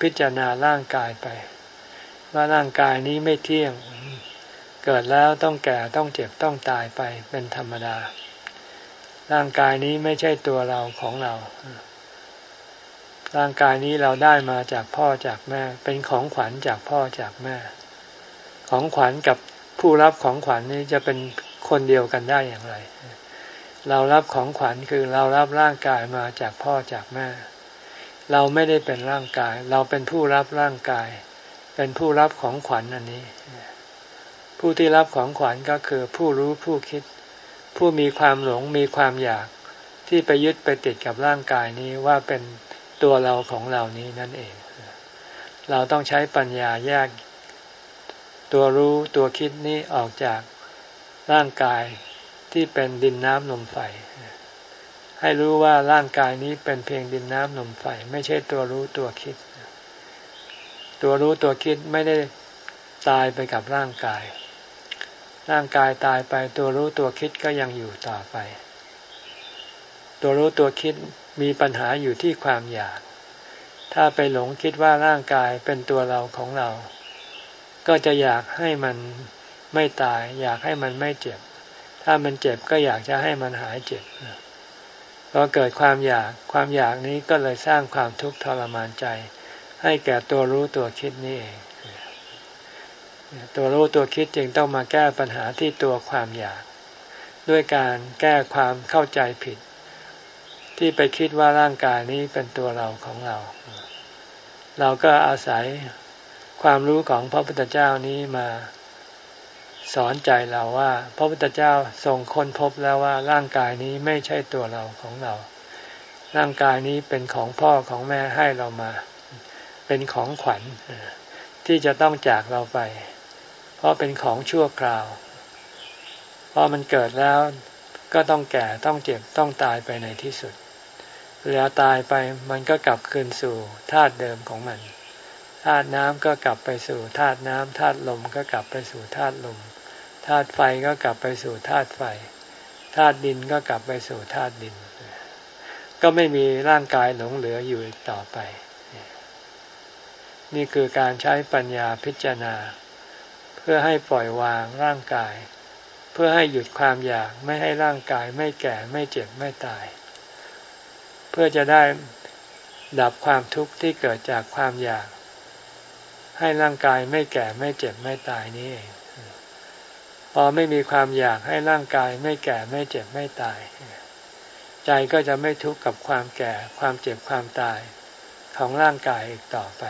พิจารณาร่างกายไป ว่าร่างกายนี้ไม่เที่ยง เกิดแล้วต้องแก่ต้องเจ็บต้องตายไปเป็นธรรมดา ร่างกายนี้ไม่ใช่ตัวเราของเรา ร่างกายนี้เราได้มาจากพ่อจากแม่ เป็นของขวัญจากพ่อจากแม่ ของขวัญกับ ผู้รับของขวัญนี้จะเป็นคนเดียวกันได้อย่างไร เรารับของขวัญคือเรารับร่างกายมาจากพ่อจากแม่ เราไม่ได้เป็นร่างกาย เราเป็นผู้รับร่างกาย เป็นผู้รับของขวัญอันนี้ ผู้ที่รับของขวัญก็คือผู้รู้ผู้คิด ผู้มีความหลงมีความอยากที่ไปยึดไปติดกับร่างกายนี้ว่าเป็นตัวเราของเรานี้นั่นเอง เราต้องใช้ปัญญาแยก ตัวรู้ตัวคิดนี้ออกจากร่างกายที่เป็นดินน้ำลมไฟ ให้รู้ว่าร่างกายนี้เป็นเพียงดินน้ำลมไฟ ไม่ใช่ตัวรู้ตัวคิด ตัวรู้ตัวคิดไม่ได้ตายไปกับร่างกาย ร่างกายตายไปตัวรู้ตัวคิดก็ยังอยู่ต่อไป ตัวรู้ตัวคิดมีปัญหาอยู่ที่ความอยาก ถ้าไปหลงคิดว่าร่างกายเป็นตัวเราของเรา ก็จะอยากให้มันไม่ตาย อยากให้มันไม่เจ็บ ถ้ามันเจ็บก็อยากจะให้มันหายเจ็บพอเกิดความอยากความอยากนี้ก็เลยสร้างความทุกข์ทรมานใจ ให้แก่ตัวรู้ตัวคิดนี่เองตัวรู้ตัวคิดจึงต้องมาแก้ปัญหาที่ตัวความอยาก ด้วยการแก้ความเข้าใจผิด ที่ไปคิดว่าร่างกายนี้เป็นตัวเราของเรา เราก็อาศัย ความรู้ของพระพุทธเจ้านี้มาสอนใจเราว่า พระพุทธเจ้าทรงค้นพบแล้วว่าร่างกายนี้ไม่ใช่ตัวเราของเรา ร่างกายนี้เป็นของพ่อของแม่ให้เรามา เป็นของขวัญที่จะต้องจากเราไป เพราะเป็นของชั่วคราว เพอมันเกิดแล้วก็ต้องแก่ต้องเจ็บต้องตายไปในที่สุดเวลาตายไปมันก็กลับคืนสู่ธาตุเดิมของมันาตุน้ำก็กลับไปสู่ธาตุน้ำธาตุลมก็กลับไปสู่ธาตุลมธาตุไฟก็กลับไปสู่ธาตุไฟธาตุดินก็กลับไปสู่ธาตุดิน ก็ไม่มีร่างกายหลงเหลืออยู่ต่อไป นี่คือการใช้ปัญญาพิจารณา เพื่อให้ปล่อยวางร่างกาย เพื่อให้หยุดความอยากไม่ให้ร่างกายไม่แก่ไม่เจ็บไม่ตาย เพื่อจะได้ดับความทุกข์ที่เกิดจากความอยาก ให้ร่างกายไม่แก่ไม่เจ็บไม่ตายนี้เองพอไม่มีความอยากให้ร่างกายไม่แก่ไม่เจ็บไม่ตาย ใจก็จะไม่ทุกข์กับความแก่ความเจ็บความตายของร่างกายอีกต่อไป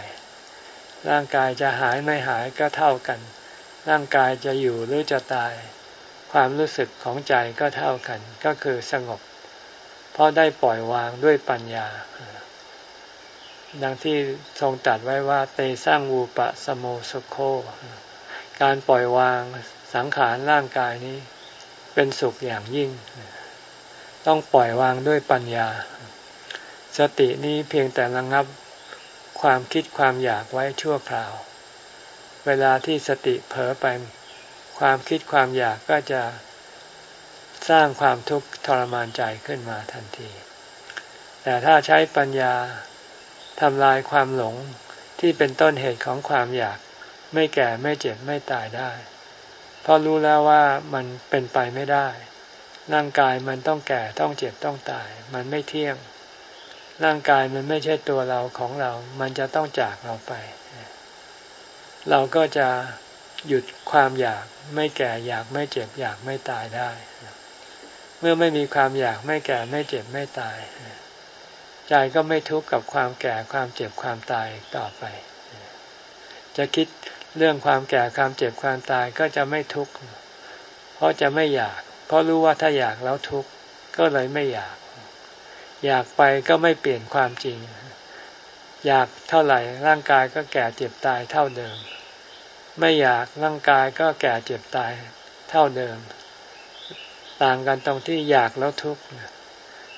ร่างกายจะหายไม่หายก็เท่ากัน ร่างกายจะอยู่หรือจะตาย ความรู้สึกของใจก็เท่ากัน ก็คือสงบ เพราะได้ปล่อยวางด้วยปัญญา ดังที่ทรงตัดไว้ว่า เตสร้างวูปะสโมสุโค การปล่อยวางสังขารร่างกายนี้ เป็นสุขอย่างยิ่ง ต้องปล่อยวางด้วยปัญญา สตินี้เพียงแต่ระงับความคิดความอยากไว้ชั่วคราว เวลาที่สติเผลอไป ความคิดความอยากก็จะสร้างความทุกข์ทรมานใจขึ้นมาทันที แต่ถ้าใช้ปัญญา ทำลายความหลงที่เป็นต้นเหตุของความอยาก ไม่แก่ไม่เจ็บไม่ตายได้เพราะรู้แล้วว่ามันเป็นไปไม่ได้ ร่างกายมันต้องแก่ต้องเจ็บต้องตาย มันไม่เที่ยง ร่างกายมันไม่ใช่ตัวเราของเรา มันจะต้องจากเราไป เราก็จะหยุดความอยากไม่แก่อยากไม่เจ็บอยากไม่ตายได้ เมื่อไม่มีความอยากไม่แก่ไม่เจ็บไม่ตาย ใจก็ไม่ทุกข์กับความแก่ความเจ็บความตายต่อไป จะคิดเรื่องความแก่ความเจ็บความตายก็จะไม่ทุกข์เพราะจะไม่อยาก เพราะรู้ว่าถ้าอยากแล้วทุกข์ก็เลยไม่อยาก อยากไปก็ไม่เปลี่ยนความจริง อยากเท่าไหร่ร่างกายก็แก่เจ็บตายเท่าเดิม ไม่อยากร่างกายก็แก่เจ็บตายเท่าเดิม ต่างกันตรงที่อยากแล้วทุกข์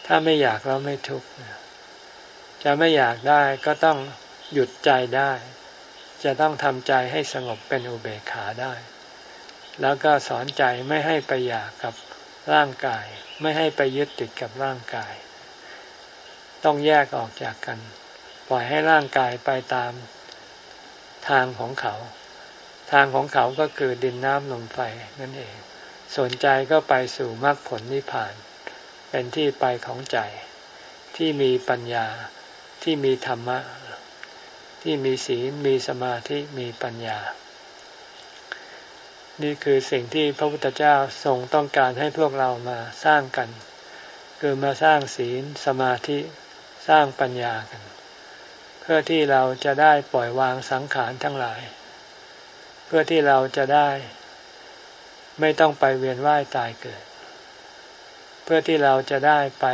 ถ้าไม่อยากแล้วไม่ทุกข์ จะไม่อยากได้ก็ต้องหยุดใจได้ จะต้องทำใจให้สงบเป็นอุเบกขาได้ แล้วก็สอนใจไม่ให้ไปอยากกับร่างกาย ไม่ให้ไปยึดติดกับร่างกาย ต้องแยกออกจากกัน ปล่อยให้ร่างกายไปตามทางของเขา ทางของเขาก็คือดินน้ำลมไฟนั่นเองสนใจก็ไปสู่มรรคผลนิพพาน เป็นที่ไปของใจที่มีปัญญา ที่มีธรรมะ ที่มีศีลมีสมาธิมีปัญญา นี่คือสิ่งที่พระพุทธเจ้าทรงต้องการให้พวกเรามาสร้างกัน คือมาสร้างศีลสมาธิสร้างปัญญากัน เพื่อที่เราจะได้ปล่อยวางสังขารทั้งหลาย เพื่อที่เราจะได้ ไม่ต้องไปเวียนว่ายตายเกิด เพื่อที่เราจะได้ไป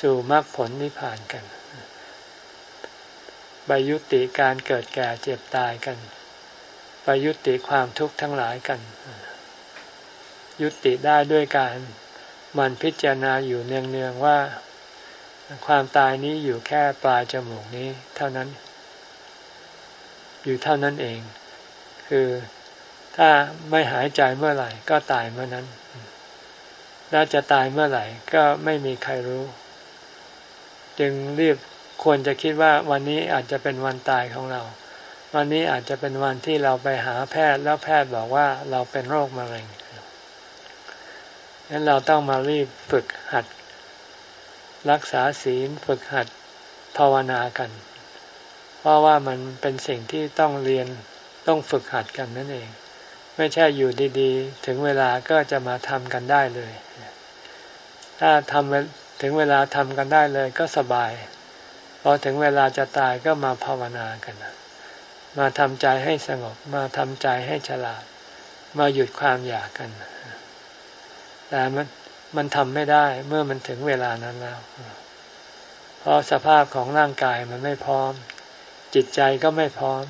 สู่มรรคผลนิพพานกัน ไปยุติการเกิดแก่เจ็บตายกัน ไปยุติความทุกข์ทั้งหลายกัน ยุติได้ด้วยการมันพิจารณาอยู่เนืองๆว่า ความตายนี้อยู่แค่ปลายจมูกนี้ เท่านั้น อยู่เท่านั้นเอง คือถ้าไม่หายใจเมื่อไหร่ ก็ตายเมื่อนั้นแล้วจะตายเมื่อไหร่ ก็ไม่มีใครรู้ จึงรีบ ควรจะคิดว่าวันนี้อาจจะเป็นวันตายของเรา วันนี้อาจจะเป็นวันที่เราไปหาแพทย์แล้วแพทย์บอกว่าเราเป็นโรคมะเร็งดังนั้นเราต้องมารีบฝึกหัด รักษาศีลฝึกหัดภาวนากัน เพราะว่ามันเป็นสิ่งที่ต้องเรียนต้องฝึกหัดกันนั่นเอง ไม่ใช่อยู่ดีๆ ถึงเวลาก็จะมาทำกันได้เลย ถ้าทำถึงเวลาทำกันได้เลยก็สบาย พอถึงเวลาจะตายก็มาภาวนากันมาทำใจให้สงบมาทำใจให้ฉลาด มาหยุดความอยากกัน แต่มันมันทำไม่ได้เมื่อมันถึงเวลานั้นแล้ว เพราะสภาพของร่างกายมันไม่พร้อม จิตใจก็ไม่พร้อม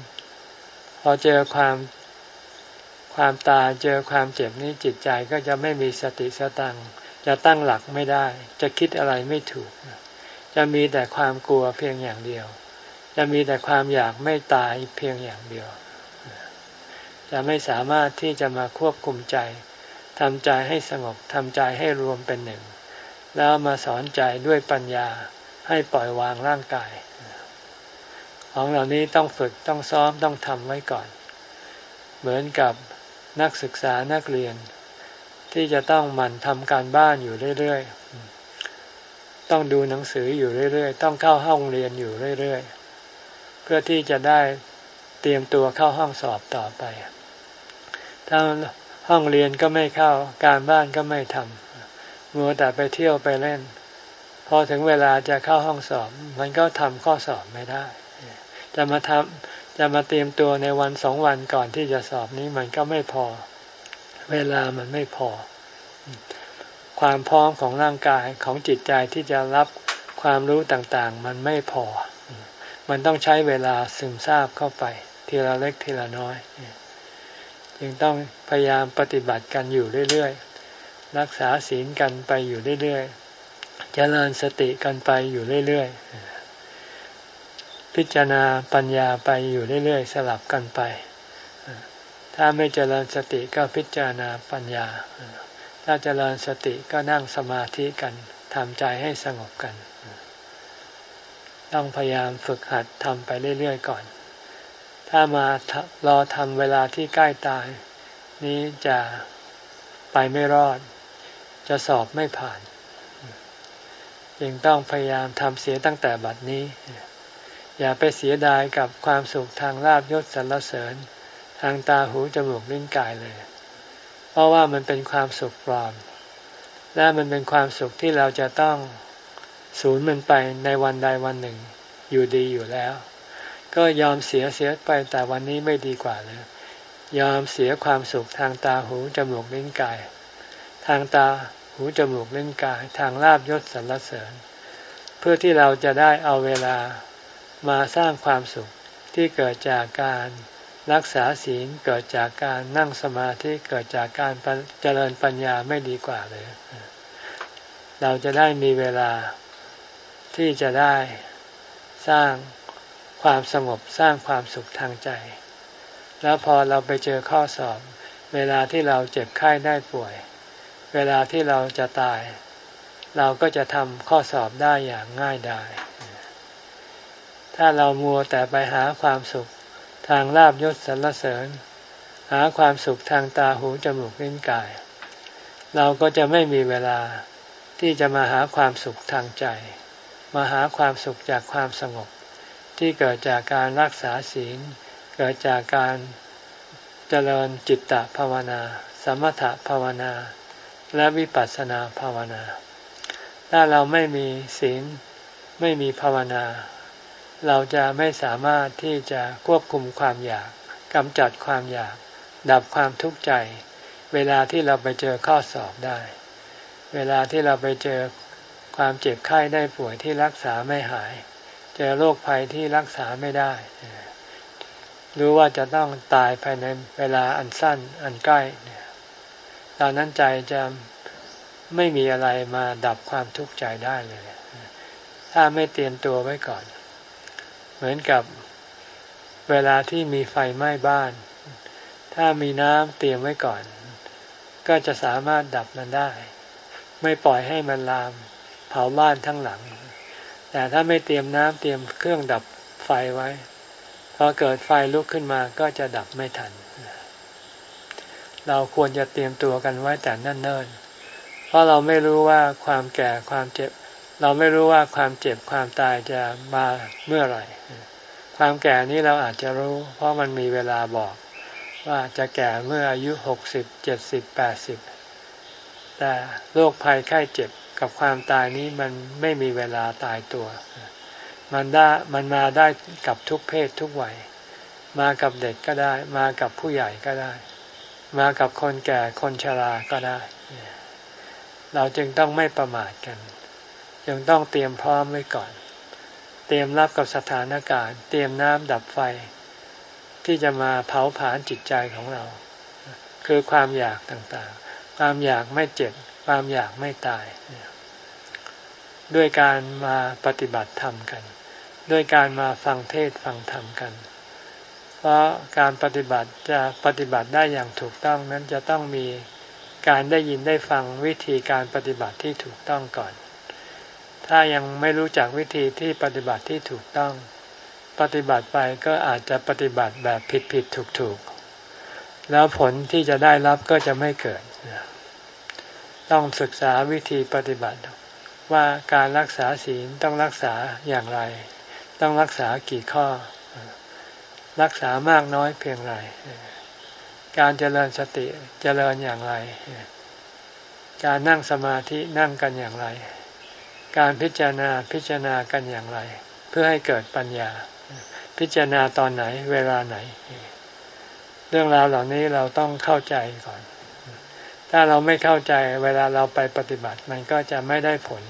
พอเจอความความตายเจอความเจ็บนี้จิตใจก็จะไม่มีสติสตังจะตั้งหลักไม่ได้ จะคิดอะไรไม่ถูก จะมีแต่ความกลัวเพียงอย่างเดียว จะมีแต่ความอยากไม่ตายเพียงอย่างเดียว จะไม่สามารถที่จะมาควบคุมใจทำใจให้สงบทำใจให้รวมเป็นหนึ่ง แล้วมาสอนใจด้วยปัญญาให้ปล่อยวางร่างกาย ของเหล่านี้ต้องฝึกต้องซ้อมต้องทำไว้ก่อน เหมือนกับนักศึกษานักเรียน ที่จะต้องหมั่นทำการบ้านอยู่เรื่อยๆ ต้องดูหนังสืออยู่เรื่อยๆ ต้องเข้าห้องเรียนอยู่เรื่อยๆ เพื่อที่จะได้เตรียมตัวเข้าห้องสอบต่อไป ถ้าห้องเรียนก็ไม่เข้า การบ้านก็ไม่ทำมัวแต่ไปเที่ยวไปเล่น พอถึงเวลาจะเข้าห้องสอบ มันก็ทำข้อสอบไม่ได้ จะมาทำจะมาเตรียมตัวในวันสองวันก่อนที่จะสอบนี้มันก็ไม่พอ เวลามันไม่พอ ความพร้อมของร่างกายของจิตใจที่จะรับความรู้ต่างๆ มันไม่พอ มันต้องใช้เวลาซึมซาบเข้าไป ทีละเล็กทีละน้อย จึงต้องพยายามปฏิบัติกันอยู่เรื่อยๆ รักษาศีลกันไปอยู่เรื่อยๆ เจริญสติกันไปอยู่เรื่อยๆ พิจารณาปัญญาไปอยู่เรื่อยๆ สลับกันไป ถ้าไม่เจริญสติก็พิจารณาปัญญา ถ้าเจริญสติก็นั่งสมาธิกันทำใจให้สงบกัน ต้องพยายามฝึกหัดทำไปเรื่อยๆก่อน ถ้ามารอทำเวลาที่ใกล้ตาย นี้จะไปไม่รอด จะสอบไม่ผ่าน จึงต้องพยายามทำเสียตั้งแต่บัดนี้ อย่าไปเสียดายกับความสุขทางลาบยศสรรเสริญ ทางตาหูจมูกลิ้นกายเลย เพราะว่ามันเป็นความสุขปลอม และมันเป็นความสุขที่เราจะต้องสูญมันไปในวันใดวันหนึ่ง อยู่ดีอยู่แล้ว ก็ยอมเสียเสียไปแต่วันนี้ไม่ดีกว่าเลยยอมเสียความสุขทางตาหูจมูกลิ้นกาย ทางตาหูจมูกลิ้นกาย ทางลาบยศสรรเสริญ เพื่อที่เราจะได้เอาเวลามาสร้างความสุขที่เกิดจากการ รักษาศีลเกิดจากการนั่งสมาธิเกิดจากการเจริญปัญญาไม่ดีกว่าเลย เราจะได้มีเวลาที่จะได้สร้างความสงบสร้างความสุขทางใจ แล้วพอเราไปเจอข้อสอบ เวลาที่เราเจ็บไข้ได้ป่วย เวลาที่เราจะตาย เราก็จะทำข้อสอบได้อย่างง่ายดายถ้าเรามัวแต่ไปหาความสุข ทางลาบยศสรรเสริญ หาความสุขทางตาหูจมูกลิ้นกาย เราก็จะไม่มีเวลาที่จะมาหาความสุขทางใจ มาหาความสุขจากความสงบ ที่เกิดจากการรักษาศีล เกิดจากการเจริญจิตตภาวนา สมถภาวนา และวิปัสสนาภาวนา ถ้าเราไม่มีศีลไม่มีภาวนา เราจะไม่สามารถที่จะควบคุมความอยากกำจัดความอยาก ดับความทุกข์ใจ เวลาที่เราไปเจอข้อสอบได้ เวลาที่เราไปเจอความเจ็บไข้ได้ป่วยที่รักษาไม่หาย เจอโรคภัยที่รักษาไม่ได้ รู้ว่าจะต้องตายภายในเวลาอันสั้นอันใกล้ตอนนั้นใจจะไม่มีอะไรมาดับความทุกข์ใจได้เลย ถ้าไม่เตรียมตัวไว้ก่อน เหมือนกับเวลาที่มีไฟไหม้บ้าน ถ้ามีน้ำเตรียมไว้ก่อน ก็จะสามารถดับมันได้ ไม่ปล่อยให้มันลามเผาบ้านทั้งหลัง แต่ถ้าไม่เตรียมน้ำเตรียมเครื่องดับไฟไว้พอเกิดไฟลุกขึ้นมาก็จะดับไม่ทัน เราควรจะเตรียมตัวกันไว้แต่นั่นเนิ่นเพราะเราไม่รู้ว่าความแก่ความเจ็บ เราไม่รู้ว่าความเจ็บความตายจะมาเมื่อไหร่ ความแก่นี้เราอาจจะรู้ เพราะมันมีเวลาบอก ว่าจะแก่เมื่ออายุหกสิบเจ็ดสิบแปดสิบแต่โรคภัยไข้เจ็บกับความตายนี้มันไม่มีเวลาตายตัว มันได้มันมาได้กับทุกเพศทุกวัย มากับเด็กก็ได้ มากับผู้ใหญ่ก็ได้ มากับคนแก่คนชราก็ได้ เราจึงต้องไม่ประมาทกัน จึงต้องเตรียมพร้อมไว้ก่อน เตรียมรับกับสถานการณ์ เตรียมน้ำดับไฟ ที่จะมาเผาผลาญจิตใจของเรา คือความอยากต่างๆ ความอยากไม่เจ็บ ความอยากไม่ตาย ด้วยการมาปฏิบัติธรรมกัน ด้วยการมาฟังเทศฟังธรรมกัน เพราะการปฏิบัติจะปฏิบัติได้อย่างถูกต้องนั้นจะต้องมีการได้ยินได้ฟังวิธีการปฏิบัติที่ถูกต้องก่อน ถ้ายังไม่รู้จักวิธีที่ปฏิบัติที่ถูกต้อง ปฏิบัติไปก็อาจจะปฏิบัติแบบผิดผิดถูกถูกแล้วผลที่จะได้รับก็จะไม่เกิด ต้องศึกษาวิธีปฏิบัติ ว่าการรักษาศีลต้องรักษาอย่างไร ต้องรักษากี่ข้อ รักษามากน้อยเพียงไร การเจริญสติเจริญอย่างไร การนั่งสมาธินั่งกันอย่างไร การพิจารณาพิจารณากันอย่างไร เพื่อให้เกิดปัญญา พิจารณาตอนไหนเวลาไหน เรื่องราวเหล่านี้เราต้องเข้าใจก่อน ถ้าเราไม่เข้าใจเวลาเราไปปฏิบัติมันก็จะไม่ได้ผล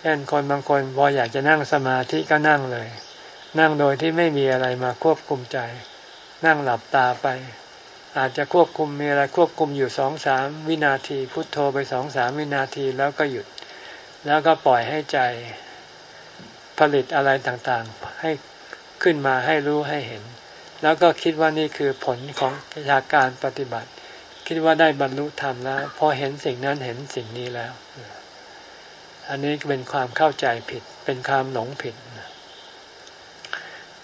เช่นคนบางคนพออยากจะนั่งสมาธิก็นั่งเลย นั่งโดยที่ไม่มีอะไรมาควบคุมใจ นั่งหลับตาไป อาจจะควบคุมมีอะไรควบคุมอยู่สองสามวินาที พุทโธไปสองสามวินาทีแล้วก็หยุด แล้วก็ปล่อยให้ใจผลิตอะไรต่างๆ ให้ขึ้นมาให้รู้ให้เห็น แล้วก็คิดว่านี่คือผลของจากการปฏิบัติ คิดว่าได้บรรลุธรรมแล้วพอเห็นสิ่งนั้นเห็นสิ่งนี้แล้ว อันนี้เป็นความเข้าใจผิด เป็นความหลงผิด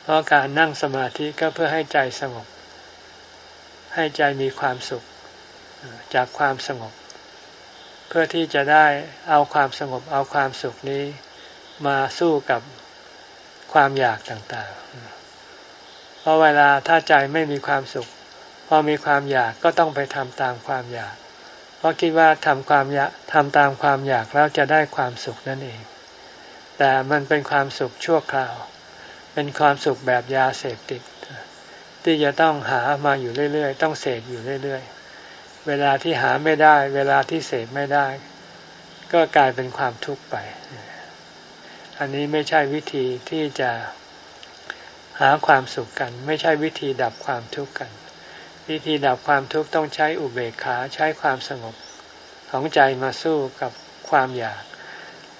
เพราะการนั่งสมาธิก็เพื่อให้ใจสงบ ให้ใจมีความสุขจากความสงบ เพื่อที่จะได้เอาความสงบเอาความสุขนี้มาสู้กับความอยากต่างๆ เพราะเวลาถ้าใจไม่มีความสุข พอมีความอยากก็ต้องไปทำตามความอยาก เพราะคิดว่าทำความอยากทำตามความอยากแล้วจะได้ความสุขนั่นเอง แต่มันเป็นความสุขชั่วคราว เป็นความสุขแบบยาเสพติด ที่จะต้องหามาอยู่เรื่อยๆ ต้องเสพอยู่เรื่อยๆ เวลาที่หาไม่ได้ เวลาที่เสพไม่ได้ ก็กลายเป็นความทุกข์ไป อันนี้ไม่ใช่วิธีที่จะหาความสุขกัน ไม่ใช่วิธีดับความทุกข์กัน วิธีดับความทุกข์ต้องใช้อุเบกขาใช้ความสงบของใจมาสู้กับความอยาก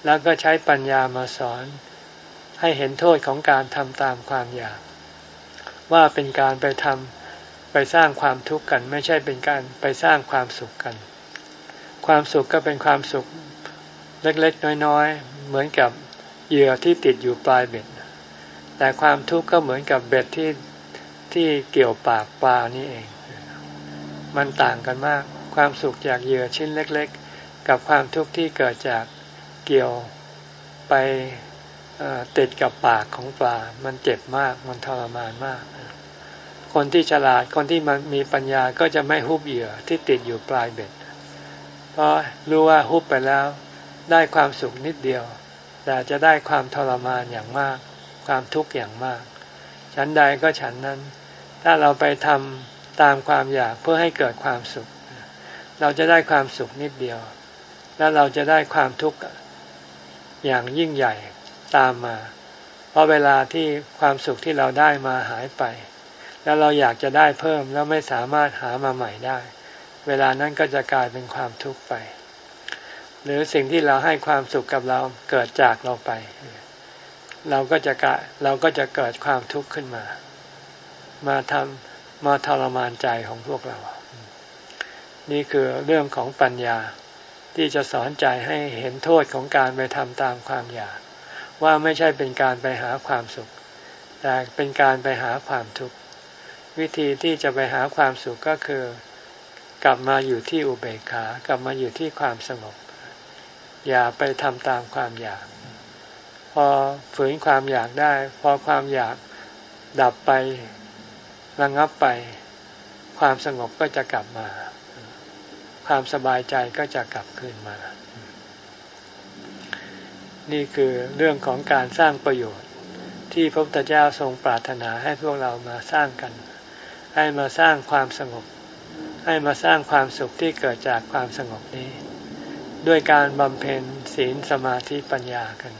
แล้วก็ใช้ปัญญามาสอน ให้เห็นโทษของการทำตามความอยาก ว่าเป็นการไปทำ ไปสร้างความทุกข์กัน ไม่ใช่เป็นการไปสร้างความสุขกัน ความสุขก็เป็นความสุขเล็กๆ น้อยๆ เหมือนกับเหยื่อที่ติดอยู่ปลายเบ็ด แต่ความทุกข์ก็เหมือนกับเบ็ดที่ที่เกี่ยวปากปลานี่เอง มันต่างกันมาก ความสุขจากเหยื่อชิ้นเล็ก ๆ กับความทุกข์ที่เกิดจากเกี่ยวไปติดกับปากของปลา มันเจ็บมาก มันทรมานมาก คนที่ฉลาดคนที่มันมีปัญญาก็จะไม่ฮุบเหยื่อที่ติดอยู่ปลายเบ็ด เพราะรู้ว่าฮุบไปแล้ว ได้ความสุขนิดเดียว แต่จะได้ความทรมานอย่างมาก ความทุกข์อย่างมาก ฉันใดก็ฉันนั้น ถ้าเราไปทำตามความอยากเพื่อให้เกิดความสุข เราจะได้ความสุขนิดเดียว แล้วเราจะได้ความทุกข์อย่างยิ่งใหญ่ตามมา เพราะเวลาที่ความสุขที่เราได้มาหายไป แล้วเราอยากจะได้เพิ่มแล้วไม่สามารถหามาใหม่ได้ เวลานั้นก็จะกลายเป็นความทุกข์ไป หรือสิ่งที่เราให้ความสุขกับเราเกิดจากเราไป เราก็จะกะเราก็จะเกิดความทุกข์ขึ้นมา มาทำมาทรมานใจของพวกเรา นี่คือเรื่องของปัญญาที่จะสอนใจให้เห็นโทษของการไปทำตามความอยาก ว่าไม่ใช่เป็นการไปหาความสุข แต่เป็นการไปหาความทุกข์ วิธีที่จะไปหาความสุขก็คือ กลับมาอยู่ที่อุเบกขากลับมาอยู่ที่ความสงบ อย่าไปทำตามความอยาก พอฝืนความอยากได้ พอความอยากดับไประงับไป ความสงบก็จะกลับมา ความสบายใจก็จะกลับคืนมา นี่คือเรื่องของการสร้างประโยชน์ที่พระพุทธเจ้าทรงปรารถนาให้พวกเรามาสร้างกัน ให้มาสร้างความสงบ ให้มาสร้างความสุขที่เกิดจากความสงบนี้ ด้วยการบำเพ็ญศีลสมาธิปัญญากัน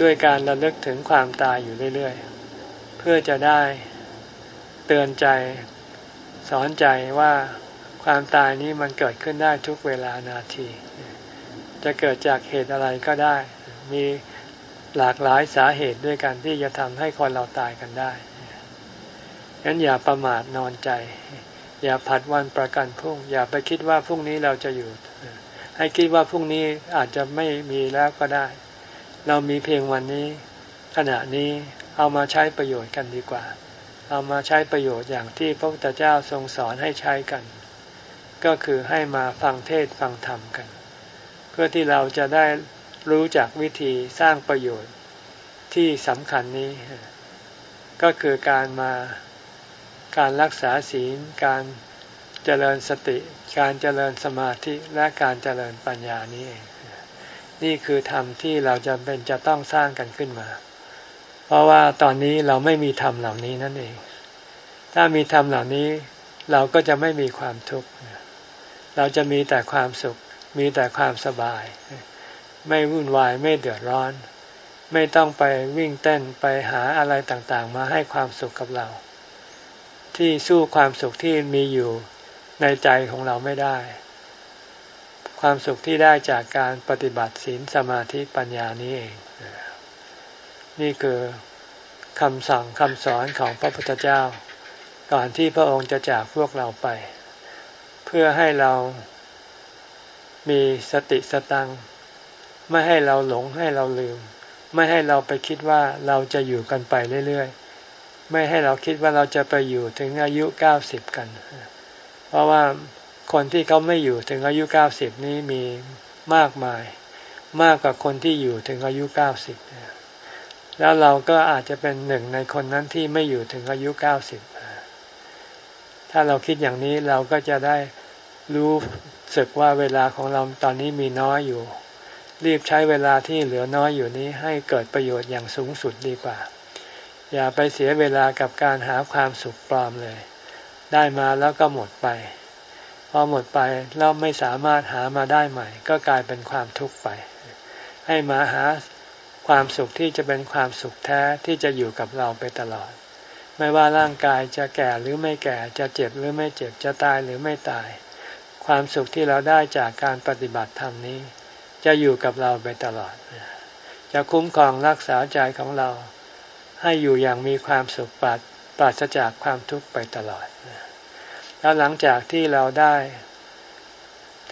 ด้วยการระลึกถึงความตายอยู่เรื่อยๆ เพื่อจะได้เตือนใจสอนใจว่าความตายนี้มันเกิดขึ้นได้ทุกเวลานาที จะเกิดจากเหตุอะไรก็ได้ มีหลากหลายสาเหตุด้วยกันที่จะทำให้คนเราตายกันได้ งั้นอย่าประมาทนอนใจ อย่าผัดวันประกันพรุ่ง อย่าไปคิดว่าพรุ่งนี้เราจะอยู่ ให้คิดว่าพรุ่งนี้อาจจะไม่มีแล้วก็ได้ เรามีเพียงวันนี้ ขณะนี้เอามาใช้ประโยชน์กันดีกว่า เอามาใช้ประโยชน์อย่างที่พระพุทธเจ้าทรงสอนให้ใช้กัน ก็คือให้มาฟังเทศฟังธรรมกัน เพื่อที่เราจะได้รู้จักวิธีสร้างประโยชน์ที่สำคัญนี้ ก็คือการมา การรักษาศีล การเจริญสติ การเจริญสมาธิ และการเจริญปัญญานี้เอง นี่คือธรรมที่เราจะเป็นจะต้องสร้างกันขึ้นมา เพราะว่าตอนนี้เราไม่มีธรรมเหล่านี้นั่นเอง ถ้ามีธรรมเหล่านี้เราก็จะไม่มีความทุกข์ เราจะมีแต่ความสุข มีแต่ความสบาย ไม่วุ่นวายไม่เดือดร้อน ไม่ต้องไปวิ่งเต้นไปหาอะไรต่างๆ มาให้ความสุขกับเรา ที่สู้ความสุขที่มีอยู่ในใจของเราไม่ได้ ความสุขที่ได้จากการปฏิบัติศีลสมาธิปัญญานี้เอง นี่คือคำสั่งคำสอนของพระพุทธเจ้า ก่อนที่พระองค์จะจากพวกเราไป เพื่อให้เรามีสติสตังไม่ให้เราหลงให้เราลืม ไม่ให้เราไปคิดว่าเราจะอยู่กันไปเรื่อยๆ ไม่ให้เราคิดว่าเราจะไปอยู่ถึงอายุเก้าสิบกัน เพราะว่าคนที่เขาไม่อยู่ถึงอายุเก้าสิบนี้มีมากมาย มากกว่าคนที่อยู่ถึงอายุเก้าสิบแล้วเราก็อาจจะเป็นหนึ่งในคนนั้นที่ไม่อยู่ถึงอายุเก้าสิบถ้าเราคิดอย่างนี้เราก็จะได้รู้สึกว่าเวลาของเราตอนนี้มีน้อยอยู่ รีบใช้เวลาที่เหลือน้อยอยู่นี้ให้เกิดประโยชน์อย่างสูงสุดดีกว่า อย่าไปเสียเวลากับการหาความสุขปลอมเลย ได้มาแล้วก็หมดไป พอหมดไปแล้วไม่สามารถหามาได้ใหม่ ก็กลายเป็นความทุกข์ไป ให้มาหาความสุขที่จะเป็นความสุขแท้ที่จะอยู่กับเราไปตลอด ไม่ว่าร่างกายจะแก่หรือไม่แก่จะเจ็บหรือไม่เจ็บจะตายหรือไม่ตาย ความสุขที่เราได้จากการปฏิบัติธรรมนี้ จะอยู่กับเราไปตลอด จะคุ้มครองรักษาใจของเรา ให้อยู่อย่างมีความสุขปราปราศจากความทุกข์ไปตลอด แล้วหลังจากที่เราได้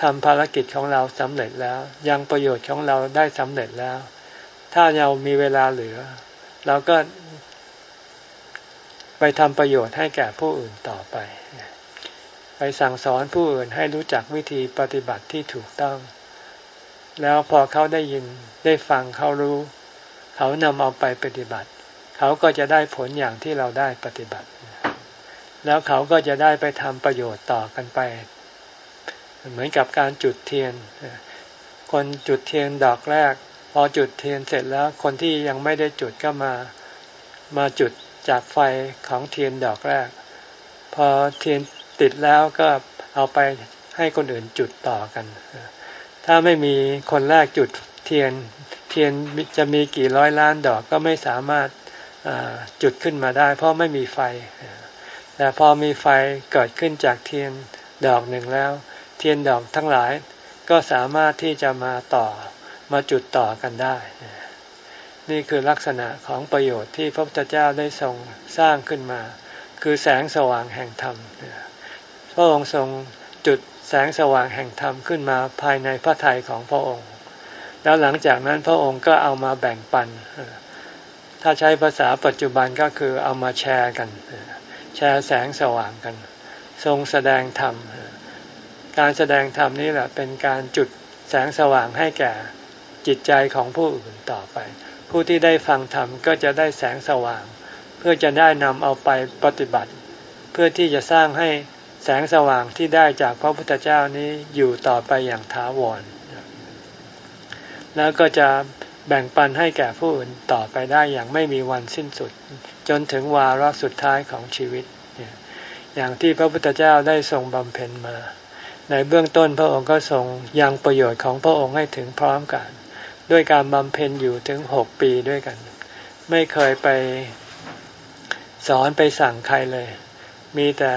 ทำภารกิจของเราสำเร็จแล้ว ยังประโยชน์ของเราได้สำเร็จแล้ว ถ้าเรามีเวลาเหลือ เราก็ไปทำประโยชน์ให้แก่ผู้อื่นต่อไป ไปสั่งสอนผู้อื่นให้รู้จักวิธีปฏิบัติที่ถูกต้อง แล้วพอเขาได้ยินได้ฟังเขารู้ เขานำเอาไปปฏิบัติ เขาก็จะได้ผลอย่างที่เราได้ปฏิบัติ แล้วเขาก็จะได้ไปทำประโยชน์ต่อกันไป เหมือนกับการจุดเทียน คนจุดเทียนดอกแรก พอจุดเทียนเสร็จแล้วคนที่ยังไม่ได้จุดก็มามาจุดจากไฟของเทียนดอกแรก พอเทียนติดแล้วก็เอาไปให้คนอื่นจุดต่อกัน ถ้าไม่มีคนแรกจุดเทียน เทียนจะมีกี่ร้อยล้านดอกก็ไม่สามารถ จุดขึ้นมาได้ เพราะไม่มีไฟ แต่พอมีไฟเกิดขึ้นจากเทียนดอกหนึ่งแล้ว เทียนดอกทั้งหลาย ก็สามารถที่จะมาต่อมาจุดต่อกันได้ นี่คือลักษณะของประโยชน์ที่พระพุทธเจ้าได้ทรงสร้างขึ้นมา คือแสงสว่างแห่งธรรมพระองค์ทรงจุดแสงสว่างแห่งธรรมขึ้นมาภายในพระทัยของพระองค์ แล้วหลังจากนั้นพระองค์ก็เอามาแบ่งปัน ถ้าใช้ภาษาปัจจุบันก็คือเอามาแชร์กัน แชร์แสงสว่างกัน ทรงแสดงธรรม การแสดงธรรมนี่แหละเป็นการจุดแสงสว่างให้แก่จิตใจของผู้อื่นต่อไป ผู้ที่ได้ฟังธรรมก็จะได้แสงสว่าง เพื่อจะได้นำเอาไปปฏิบัติ เพื่อที่จะสร้างให้แสงสว่างที่ได้จากพระพุทธเจ้านี้อยู่ต่อไปอย่างถาวร แล้วก็จะ แบ่งปันให้แก่ผู้อื่นต่อไปได้อย่างไม่มีวันสิ้นสุด จนถึงวาระสุดท้ายของชีวิต อย่างที่พระพุทธเจ้าได้ทรงบำเพ็ญมา ในเบื้องต้นพระองค์ก็ทรงยังประโยชน์ของพระองค์ให้ถึงพร้อมกัน ด้วยการบำเพ็ญอยู่ถึงหกปีด้วยกัน ไม่เคยไปสอนไปสั่งใครเลย มีแต่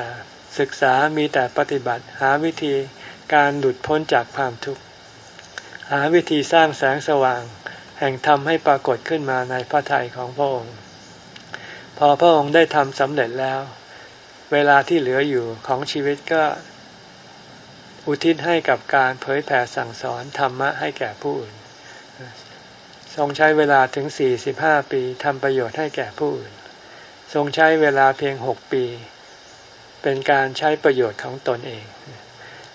ศึกษามีแต่ปฏิบัติ หาวิธีการหลุดพ้นจากความทุกข์ หาวิธีสร้างแสงสว่าง ห่งธรรมให้ปรากฏขึ้นมาในพระทัยของพระองค์ พอพระองค์ได้ทำสำเร็จแล้ว เวลาที่เหลืออยู่ของชีวิตก็ อุทิศให้กับการเผยแผ่สั่งสอนธรรมะให้แก่ผู้อื่น ทรงใช้เวลาถึง 45 ปีทำประโยชน์ให้แก่ผู้อื่น ทรงใช้เวลาเพียง 6 ปี เป็นการใช้ประโยชน์ของตนเอง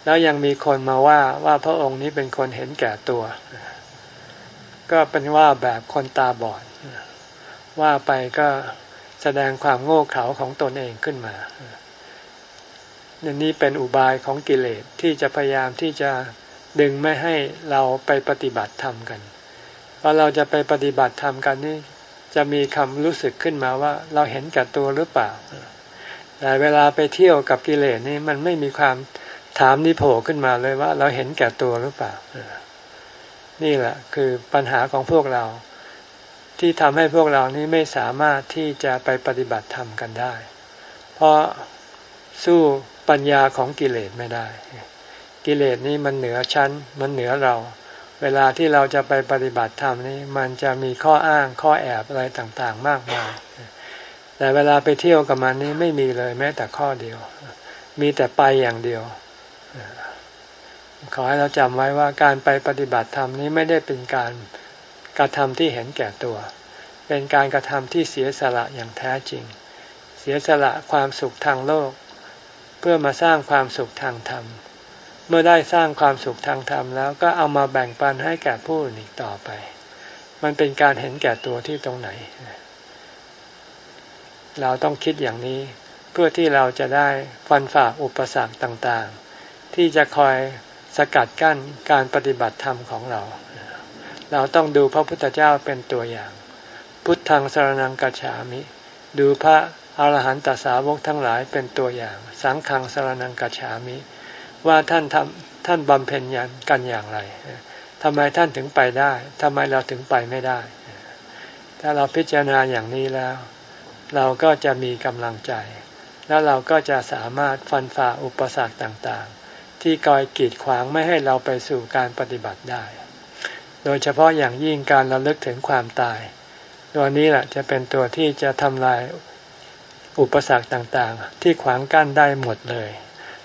แล้วยังมีคนมาว่าว่าพระองค์นี้เป็นคนเห็นแก่ตัว ก็เป็นว่าแบบคนตาบอด ว่าไปก็แสดงความโง่เขลาของตนเองขึ้นมานี่เป็นอุบายของกิเลสที่จะพยายามที่จะดึงไม่ให้เราไปปฏิบัติธรรมกันพอเราจะไปปฏิบัติธรรมกันนี่จะมีคำรู้สึกขึ้นมาว่า เราเห็นแก่ตัวหรือเปล่า แต่เวลาไปเที่ยวกับกิเลสนี่มันไม่มีความถามนิโผล่ขึ้นมาเลยว่า เราเห็นแก่ตัวหรือเปล่า นี่แหละคือปัญหาของพวกเรา ที่ทำให้พวกเรานี้ไม่สามารถที่จะไปปฏิบัติธรรมกันได้ เพราะสู้ปัญญาของกิเลสไม่ได้ กิเลสนี้มันเหนือชั้น มันเหนือเรา เวลาที่เราจะไปปฏิบัติธรรมนี้มันจะมีข้ออ้างข้อแอบอะไรต่างๆ มากมายแต่เวลาไปเที่ยวกับมันนี้ไม่มีเลยแม้แต่ข้อเดียว มีแต่ไปอย่างเดียว ขอให้เราจำไว้ว่าการไปปฏิบัติธรรมนี้ไม่ได้เป็นการกระทำที่เห็นแก่ตัว เป็นการกระทำที่เสียสละอย่างแท้จริง เสียสละความสุขทางโลก เพื่อมาสร้างความสุขทางธรรม เมื่อได้สร้างความสุขทางธรรมแล้วก็เอามาแบ่งปันให้แก่ผู้อื่นอีกต่อไป มันเป็นการเห็นแก่ตัวที่ตรงไหน เราต้องคิดอย่างนี้เพื่อที่เราจะได้ฟันฝ่าอุปสรรคต่างๆ ที่จะคอย สกัดกั้นการปฏิบัติธรรมของเรา เราต้องดูพระพุทธเจ้าเป็นตัวอย่าง พุทธังสรนังกัจฉามิ ดูพระอาหารหันตสาวกทั้งหลายเป็นตัวอย่าง สังฆังสรนังกัจฉามิ ว่าท่านทำท่านบำเพ็ญยันกันอย่างไรทำไมท่านถึงไปได้ทำไมเราถึงไปไม่ได้ ถ้าเราพิจารณาอย่างนี้แล้ว เราก็จะมีกำลังใจ แล้วเราก็จะสามารถฟันฝ่าอุปสรรคต่าง ที่กอยกีดขวางไม่ให้เราไปสู่การปฏิบัติได้ โดยเฉพาะอย่างยิ่งการระลึกถึงความตาย ตัวนี้แหละจะเป็นตัวที่จะทำลายอุปสรรคต่างๆ ที่ขวางกั้นได้หมดเลย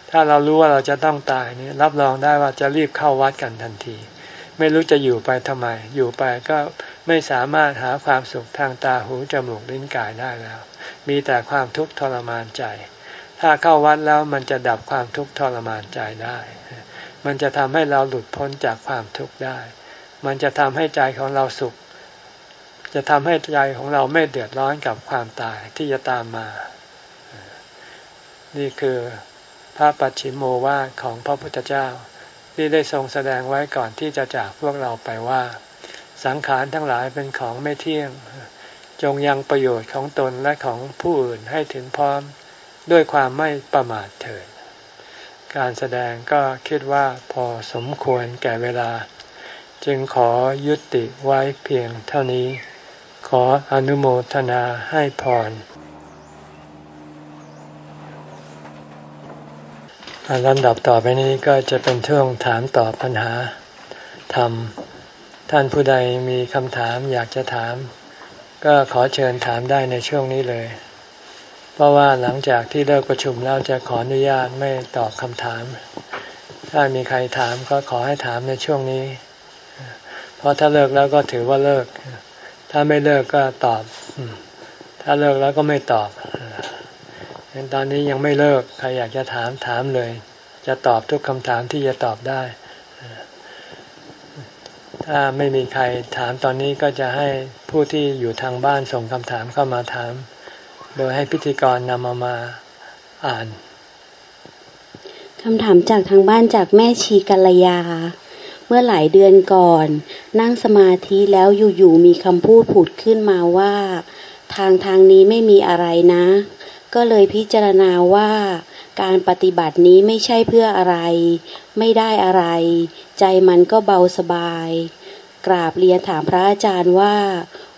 ถ้าเรารู้ว่าเราจะต้องตายนี่รับรองได้ว่าจะรีบเข้าวัดกันทันที ไม่รู้จะอยู่ไปทำไม อยู่ไปก็ไม่สามารถหาความสุขทางตาหูจมูกลิ้นกายได้แล้ว มีแต่ความทุกข์ทรมานใจ ถ้าเข้าวัดแล้วมันจะดับความทุกข์ทรมานใจได้ มันจะทำให้เราหลุดพ้นจากความทุกข์ได้ มันจะทำให้ใจของเราสุข จะทำให้ใจของเราไม่เดือดร้อนกับความตายที่จะตามมา นี่คือพระปัจฉิมโมวาของพระพุทธเจ้า ที่ได้ทรงแสดงไว้ก่อนที่จะจากพวกเราไปว่า สังขารทั้งหลายเป็นของไม่เที่ยง จงยังประโยชน์ของตนและของผู้อื่นให้ถึงพร้อม ด้วยความไม่ประมาทเถิด การแสดงก็คิดว่าพอสมควรแก่เวลา จึงขอยุติไว้เพียงเท่านี้ ขออนุโมทนาให้พรลำดับต่อไปนี้ก็จะเป็นช่วงถามตอบปัญหาธรรม ท่านผู้ใดมีคำถามอยากจะถาม ก็ขอเชิญถามได้ในช่วงนี้เลย เพราะว่าหลังจากที่เลิกประชุมแล้วจะขออนุญาตไม่ตอบคำถาม ถ้ามีใครถามก็ขอให้ถามในช่วงนี้ เพราะถ้าเลิกแล้วก็ถือว่าเลิก ถ้าไม่เลิกก็ตอบ ถ้าเลิกแล้วก็ไม่ตอบตอนนี้ยังไม่เลิก ใครอยากจะถามถามเลย จะตอบทุกคำถามที่จะตอบได้ ถ้าไม่มีใครถามตอนนี้ก็จะให้ผู้ที่อยู่ทางบ้านส่งคำถามเข้ามาถาม โดยให้พิธีกรนำมามาอ่านคำถามจากทางบ้านจากแม่ชีกัลยา เมื่อหลายเดือนก่อน นั่งสมาธิแล้วอยู่ๆมีคำพูดผุดขึ้นมาว่า ทางทางนี้ไม่มีอะไรนะ ก็เลยพิจารณาว่า การปฏิบัตินี้ไม่ใช่เพื่ออะไร ไม่ได้อะไร ใจมันก็เบาสบาย กราบเรียนถามพระอาจารย์ว่า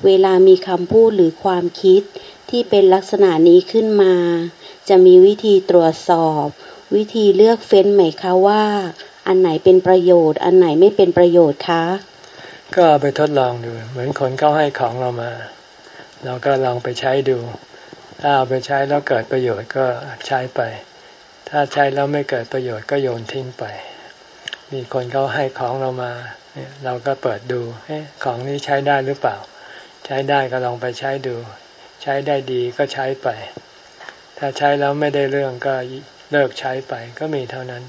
เวลามีคำพูดหรือความคิด ที่เป็นลักษณะนี้ขึ้นมา จะมีวิธีตรวจสอบ วิธีเลือกเฟ้นไหมคะว่า อันไหนเป็นประโยชน์ อันไหนไม่เป็นประโยชน์คะ ก็ไปทดลองดู เหมือนคนเขาให้ของเรามา เราก็ลองไปใช้ดู ถ้าเอาไปใช้แล้วเกิดประโยชน์ก็ใช้ไป ถ้าใช้แล้วไม่เกิดประโยชน์ก็โยนทิ้งไป มีคนเขาให้ของเรามาเราก็เปิดดูของนี้ใช้ได้หรือเปล่า ใช้ได้ก็ลองไปใช้ดู ใช้ได้ดีก็ใช้ไป ถ้าใช้แล้วไม่ได้เรื่องก็เลิกใช้ไปก็มีเท่านั้น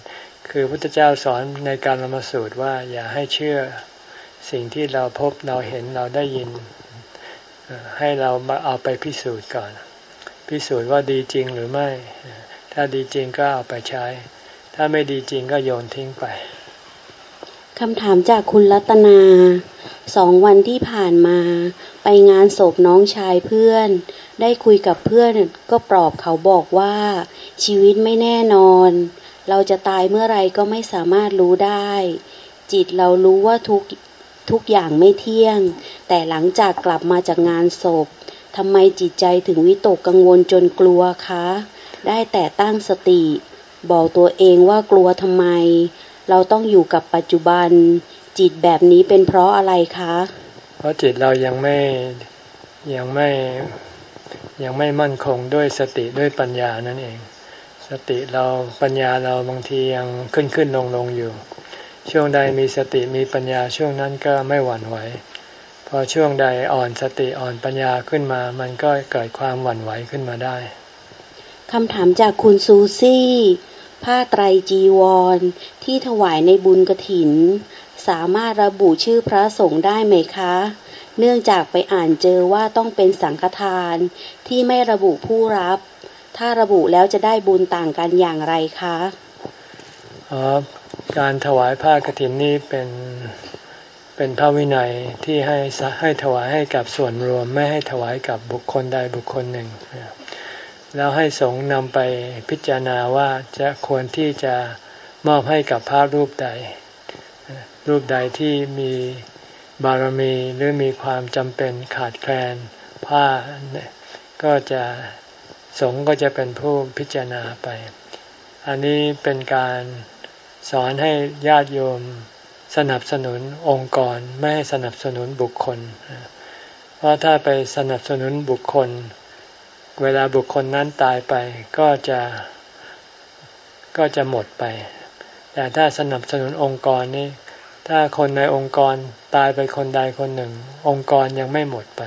คือพระพุทธเจ้าสอนในการละมาสูตรว่าอย่าให้เชื่อสิ่งที่เราพบเราเห็นเราได้ยิน ให้เรามาเอาไปพิสูจน์ก่อน พิสูจน์ว่าดีจริงหรือไม่ ถ้าดีจริงก็เอาไปใช้ ถ้าไม่ดีจริงก็โยนทิ้งไปคำถามจากคุณรัตนา สองวันที่ผ่านมา ไปงานศพน้องชายเพื่อน ได้คุยกับเพื่อนก็ปลอบเขาบอกว่า ชีวิตไม่แน่นอน เราจะตายเมื่อไรก็ไม่สามารถรู้ได้ จิตเรารู้ว่าทุกทุกอย่างไม่เที่ยง แต่หลังจากกลับมาจากงานศพทำไมจิตใจถึงวิตกกังวลจนกลัวคะ ได้แต่ตั้งสติ บอกตัวเองว่ากลัวทำไม เราต้องอยู่กับปัจจุบัน จิตแบบนี้เป็นเพราะอะไรคะ ราะจิตเรายังไม่ยังไม่ยังไม่มั่นคงด้วยสติด้วยปัญญานั่นเอง สติเราปัญญาเราบางทียังขึ้นขึ้นลงลงอยู่ ช่วงใดมีสติมีปัญญาช่วงนั้นก็ไม่หวั่นไหวพอช่วงใดอ่อนสติอ่อนปัญญาขึ้นมา มันก็เกิดความหวั่นไหวขึ้นมาได้คำถามจากคุณซูซี่ ผ้าไตรจีวร ที่ถวายในบุญกระถิน สามารถระบุชื่อพระสงฆ์ได้ไหมคะ เนื่องจากไปอ่านเจอว่าต้องเป็นสังฆทานที่ไม่ระบุผู้รับ ถ้าระบุแล้วจะได้บุญต่างกันอย่างไรคะการถวายผ้ากฐินนี้เป็นเป็นพระวินัยที่ให้ให้ถวายให้กับส่วนรวมไม่ให้ถวายกับบุคคลใดบุคคลหนึ่ง แล้วให้สงฆ์นำไปพิจารณาว่าจะควรที่จะมอบให้กับพระรูปใด รูปใดที่มีบารมีหรือมีความจำเป็นขาดแคลนผ้าก็จะสงก็จะเป็นผู้พิจารณาไป อันนี้เป็นการสอนให้ญาติโยมสนับสนุนองค์กรไม่ให้สนับสนุนบุคคล เพราะถ้าไปสนับสนุนบุคคล เวลาบุคคลนั้นตายไปก็จะก็จะหมดไป แต่ถ้าสนับสนุนองค์กรนี้ ถ้าคนในองค์กรตายไปคนใดคนหนึ่ง องค์กรยังไม่หมดไป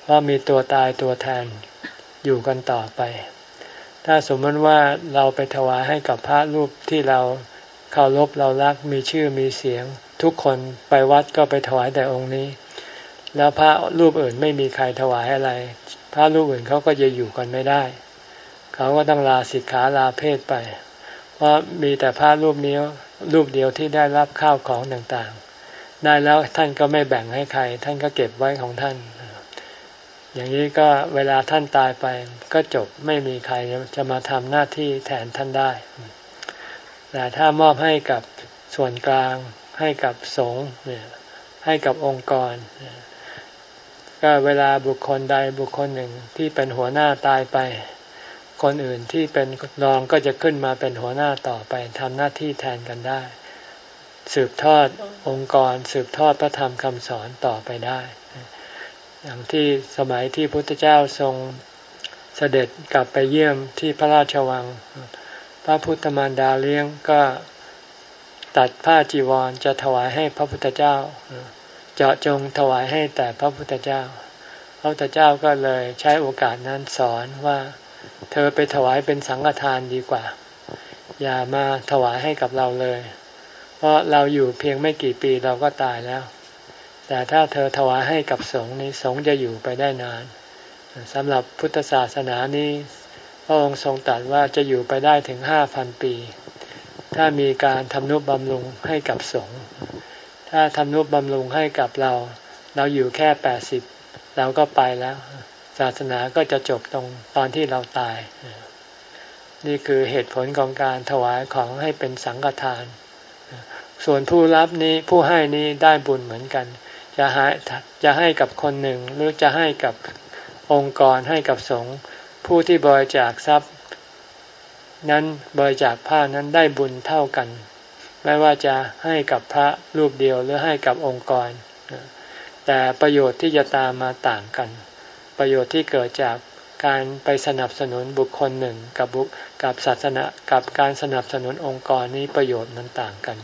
เพราะมีตัวตายตัวแทนอยู่กันต่อไป ถ้าสมมติว่าเราไปถวายให้กับพระรูปที่เราเคารพเรารักมีชื่อมีเสียง ทุกคนไปวัดก็ไปถวายแต่องค์นี้ แล้วพระรูปอื่นไม่มีใครถวายอะไร พระรูปอื่นเขาก็จะอยู่กันไม่ได้ เขาก็ต้องลาสิกขาลาเพศไป เพราะมีแต่พระรูปนี้ รูปเดียวที่ได้รับข้าวของต่างๆ ได้แล้วท่านก็ไม่แบ่งให้ใคร ท่านก็เก็บไว้ของท่าน อย่างนี้ก็เวลาท่านตายไป ก็จบไม่มีใครจะมาทำหน้าที่แทนท่านได้ แต่ถ้ามอบให้กับส่วนกลาง ให้กับสงฆ์เนี่ยให้กับองค์กร ก็เวลาบุคคลใดบุคคลหนึ่งที่เป็นหัวหน้าตายไป คนอื่นที่เป็นรองก็จะขึ้นมาเป็นหัวหน้าต่อไปทำหน้าที่แทนกันได้ สืบทอดองค์กร สืบทอดพระธรรมคำสอนต่อไปได้ อย่างที่สมัยที่พุทธเจ้าทรงเสด็จกลับไปเยี่ยมที่พระราชวัง พระพุทธมารดาเลี้ยงก็ตัดผ้าจีวรจะถวายให้พระพุทธเจ้า เจาะจงถวายให้แต่พระพุทธเจ้า พระพุทธเจ้าก็เลยใช้โอกาสนั้นสอนว่า เธอไปถวายเป็นสังฆทานดีกว่า อย่ามาถวายให้กับเราเลย เพราะเราอยู่เพียงไม่กี่ปีเราก็ตายแล้ว แต่ถ้าเธอถวายให้กับสงฆ์นี้สงฆ์จะอยู่ไปได้นานสำหรับพุทธศาสนานี้พระองค์ทรงตรัสว่าจะอยู่ไปได้ถึงห้าพันปี ถ้ามีการทำนุบำรุงให้กับสงฆ์ถ้าทำนุบำรุงให้กับเรา เราอยู่แค่แปดสิบเราก็ไปแล้ว ศาสนาก็จะจบตรงตอนที่เราตาย นี่คือเหตุผลของการถวายของให้เป็นสังฆทาน ส่วนผู้รับนี้ผู้ให้นี้ได้บุญเหมือนกัน จะให้จะให้กับคนหนึ่งหรือจะให้กับองค์กรให้กับสงฆ์ผู้ที่บริจาคทรัพย์ นั้นบริจาคผ้านั้นได้บุญเท่ากัน ไม่ว่าจะให้กับพระรูปเดียวหรือให้กับองค์กร แต่ประโยชน์ที่จะตามมาต่างกัน ประโยชน์ที่เกิดจากการไปสนับสนุนบุคคลหนึ่งกับบุกับศาสนากับการสนับสนุนองค์กรนี้ประโยชน์มันต่างกัน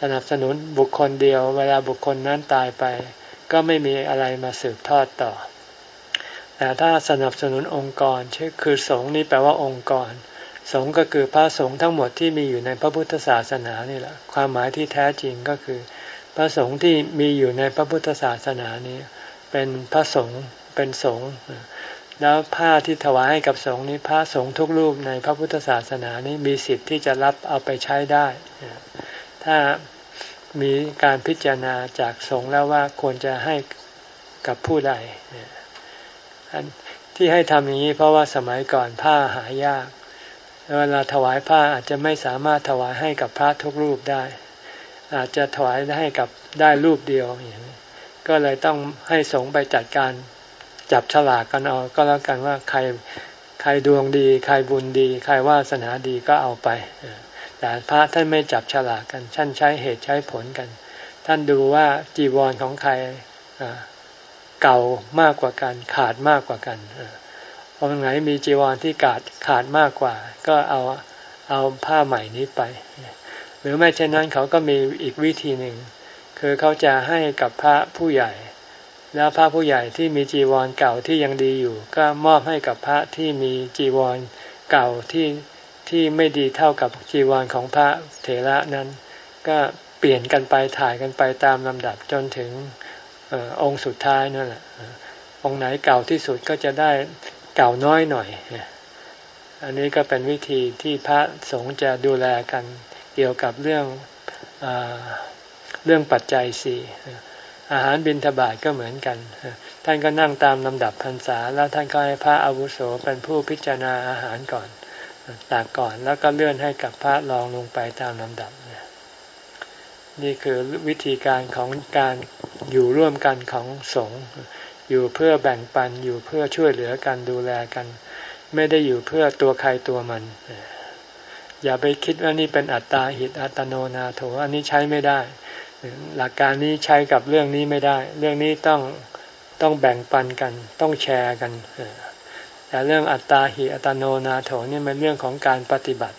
สนับสนุนบุคคลเดียว เวลาบุคคลนั้นตายไป ก็ไม่มีอะไรมาสืบทอดต่อ แต่ถ้าสนับสนุนองค์กรชื่อคือสงฆ์นี่แปลว่าองค์กร สงฆ์ก็คือพระสงฆ์ทั้งหมดที่มีอยู่ในพระพุทธศาสนานี่แหละความหมายที่แท้จริงก็คือ พระสงฆ์ที่มีอยู่ในพระพุทธศาสนานี้ เป็นพระสงฆ์ เป็นสงฆ์แล้วผ้าที่ถวายให้กับสงฆ์นี้พระสงฆ์ทุกรูปในพระพุทธศาสนานี้มีสิทธิ์ที่จะรับเอาไปใช้ได้ ถ้ามีการพิจารณาจากสงฆ์แล้วว่าควรจะให้กับผู้ใดที่ให้ทำอย่างนี้เพราะว่าสมัยก่อนผ้าหายาก เวลาถวายผ้าอาจจะไม่สามารถถวายให้กับพระทุกรูปได้ อาจจะถวายให้กับได้รูปเดียวอย่างนี้ก็เลยต้องให้สงไปจัดการ จับฉลากกันเอาก็แล้วกันว่าใครใครดวงดี ใครบุญดี ใครวาสนาดีก็เอาไปแต่พระท่านไม่จับฉลากกันท่านใช้เหตุใช้ผลกัน ท่านดูว่าจีวรของใครเก่ามากกว่ากัน ขาดมากกว่ากันพอไหนมีจีวรที่ขาดขาดมากกว่า ก็เอาเอาผ้าใหม่นี้ไป หรือไม่เช่นนั้นเขาก็มีอีกวิธีหนึ่งคือเขาจะให้กับพระผู้ใหญ่ แล้วพระผู้ใหญ่ที่มีจีวรเก่าที่ยังดีอยู่ ก็มอบให้กับพระที่มีจีวรเก่าที่ที่ไม่ดีเท่ากับจีวรของพระเถระนั้น ก็เปลี่ยนกันไปถ่ายกันไปตามลำดับจนถึงองค์สุดท้ายนั่นแหละองค์ไหนเก่าที่สุดก็จะได้เก่าน้อยหน่อย อันนี้ก็เป็นวิธีที่พระสงฆ์จะดูแลกันเกี่ยวกับเรื่องอเรื่องปัจจัยสี่ อาหารบิณฑบาตก็เหมือนกัน ท่านก็นั่งตามลำดับพรรษา แล้วท่านก็ให้พระอาวุโสเป็นผู้พิจารณาอาหารก่อนตากก่อนแล้วก็เลื่อนให้กับพระรองลงไปตามลำดับ นี่คือวิธีการของการอยู่ร่วมกันของสงฆ์อยู่เพื่อแบ่งปันอยู่เพื่อช่วยเหลือกันดูแลกัน ไม่ได้อยู่เพื่อตัวใครตัวมัน อย่าไปคิดว่านี่เป็นอัตตาหิตอัตโนนาโถอันนี้ใช้ไม่ได้ หลักการนี้ใช้กับเรื่องนี้ไม่ได้ เรื่องนี้ต้องต้องแบ่งปันกัน ต้องแชร์กันแต่เรื่องอัตตาหิอัตโนนาโถนี่มันเรื่องของการปฏิบัติ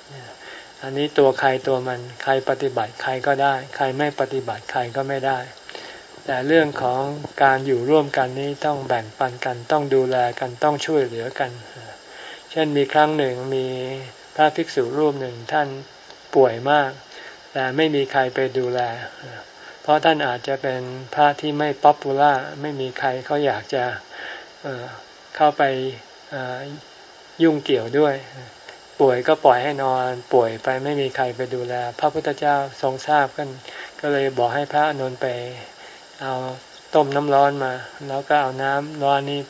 อันนี้ตัวใครตัวมันใครปฏิบัติใครก็ได้ ใครไม่ปฏิบัติใครก็ไม่ได้ แต่เรื่องของการอยู่ร่วมกันนี้ต้องแบ่งปันกัน ต้องดูแลกันต้องช่วยเหลือกัน เช่นมีครั้งหนึ่งมีพระภิกษุรูปหนึ่งท่านป่วยมาก แต่ไม่มีใครไปดูแล เพราะท่านอาจจะเป็นพระที่ไม่ป๊อปปูล่าไม่มีใครเขาอยากจะเข้าไปยุ่งเกี่ยวด้วย ป่วยก็ปล่อยให้นอน ป่วยไปไม่มีใครไปดูแล พระพุทธเจ้าทรงทราบกันก็เลยบอกให้พระนนไปเอาต้มน้ำร้อนมา แล้วก็เอาน้ำร้อนนี้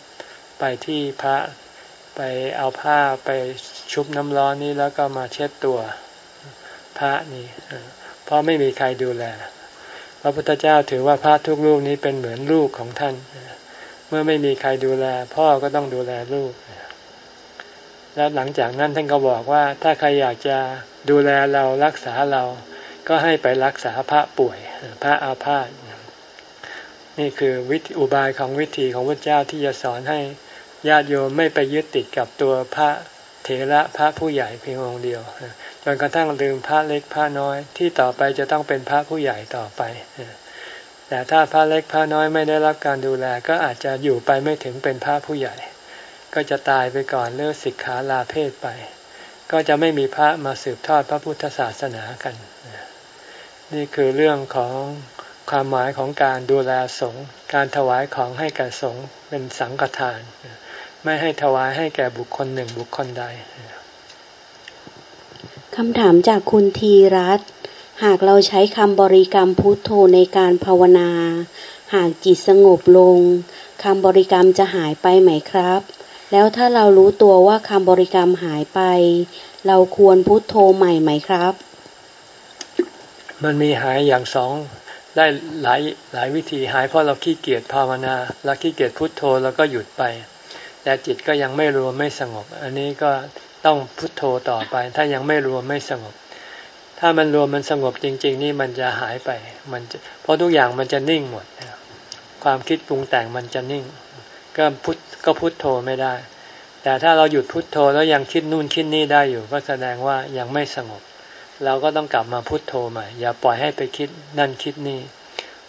ไปที่พระไปเอาผ้าไปชุบน้ำร้อนนี้แล้วก็มาเช็ดตัวพระนี่เพราะไม่มีใครดูแล ระพุทธเจ้าถือว่าพระทุกลูกนี้เป็นเหมือนลูกของท่าน เมื่อไม่มีใครดูแล พ่อก็ต้องดูแลลูก แล้วหลังจากนั้นท่านก็บอกว่าถ้าใครอยากจะดูแลเรารักษาเรา ก็ให้ไปรักษาพระป่วย พระอาพาธนี่คือวิธีอุบายของวิธีของพระเจ้าที่จะสอนให้ญาติโยมไม่ไปยึดติดกับตัวพระเถระพระผู้ใหญ่เพียงองค์เดียว นกระทั่งลืมพระเล็กพระน้อยที่ต่อไปจะต้องเป็นพระผู้ใหญ่ต่อไป แต่ถ้าพระเล็กพระน้อยไม่ได้รับการดูแลก็อาจจะอยู่ไปไม่ถึงเป็นพระผู้ใหญ่ ก็จะตายไปก่อนเลือกสิกขาลาเพศไป ก็จะไม่มีพระมาสืบทอดพระพุทธศาสนากัน นี่คือเรื่องของความหมายของการดูแลสงฆ์การถวายของให้แก่สงฆ์เป็นสังฆทาน ไม่ให้ถวายให้แก่บุคคลหนึ่งบุคคลใด คำถามจากคุณทีรัตหากเราใช้คำบริกรรมพุทโธในการภาวนา หากจิตสงบลงคำบริกรรมจะหายไปไหมครับ แล้วถ้าเรารู้ตัวว่าคำบริกรรมหายไป เราควรพุทโธใหม่ไหมครับ มันมีหายอย่างสองได้หลายหลายวิธีหายเพราะเราขี้เกียจภาวนาเราขี้เกียจพุทโธแล้วก็หยุดไป แต่จิตก็ยังไม่รวมไม่สงบ อันนี้ก็ ต้องพุทโธต่อไป ถ้ายังไม่รวมไม่สงบ ถ้ามันรวมมันสงบจริง ๆ นี่มันจะหายไป มันเพราะทุกอย่างมันจะนิ่งหมด ความคิดปรุงแต่งมันจะนิ่ง ก็พุทก็พุทโธไม่ได้ แต่ถ้าเราหยุดพุทโธแล้วยังคิดนู่นคิดนี่ได้อยู่ ก็แสดงว่ายังไม่สงบ เราก็ต้องกลับมาพุทโธใหม่ อย่าปล่อยให้ไปคิดนั่นคิดนี่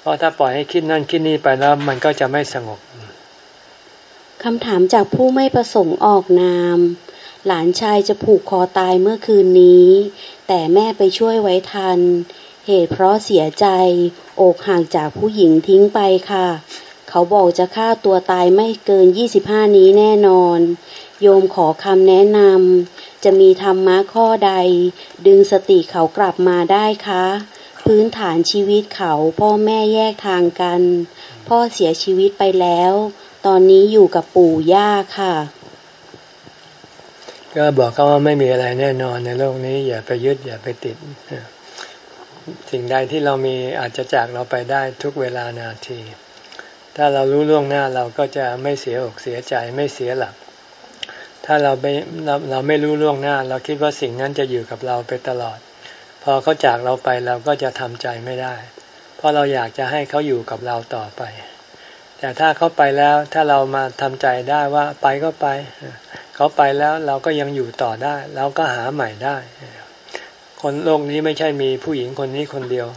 เพราะถ้าปล่อยให้คิดนั่นคิดนี่ไปแล้วมันก็จะไม่สงบคำถามจากผู้ไม่ประสงค์ออกนาม หลานชายจะผูกคอตายเมื่อคืนนี้ แต่แม่ไปช่วยไว้ทัน เหตุเพราะเสียใจ อกห่างจากผู้หญิงทิ้งไปค่ะ เขาบอกจะฆ่าตัวตายไม่เกิน 25 นี้แน่นอน โยมขอคำแนะนำ จะมีธรรมะข้อใด ดึงสติเขากลับมาได้คะ พื้นฐานชีวิตเขาพ่อแม่แยกทางกัน พ่อเสียชีวิตไปแล้ว ตอนนี้อยู่กับปู่ย่าค่ะ ก็บอกเขาว่าไม่มีอะไรแน่นอนในโลกนี้ อย่าไปยึดอย่าไปติด สิ่งใดที่เรามีอาจจะจากเราไปได้ทุกเวลานาที ถ้าเรารู้ล่วงหน้าเราก็จะไม่เสียอกเสียใจไม่เสียหลัก ถ้าเราไม่เราเราไม่รู้ล่วงหน้า เราคิดว่าสิ่งนั้นจะอยู่กับเราไปตลอด พอเขาจากเราไปเราก็จะทำใจไม่ได้ เพราะเราอยากจะให้เขาอยู่กับเราต่อไปแต่ถ้าเขาไปแล้วถ้าเรามาทำใจได้ว่าไปก็ไป เขาไปแล้วเราก็ยังอยู่ต่อได้ เราก็หาใหม่ได้ คนโลกนี้ไม่ใช่มีผู้หญิงคนนี้คนเดียว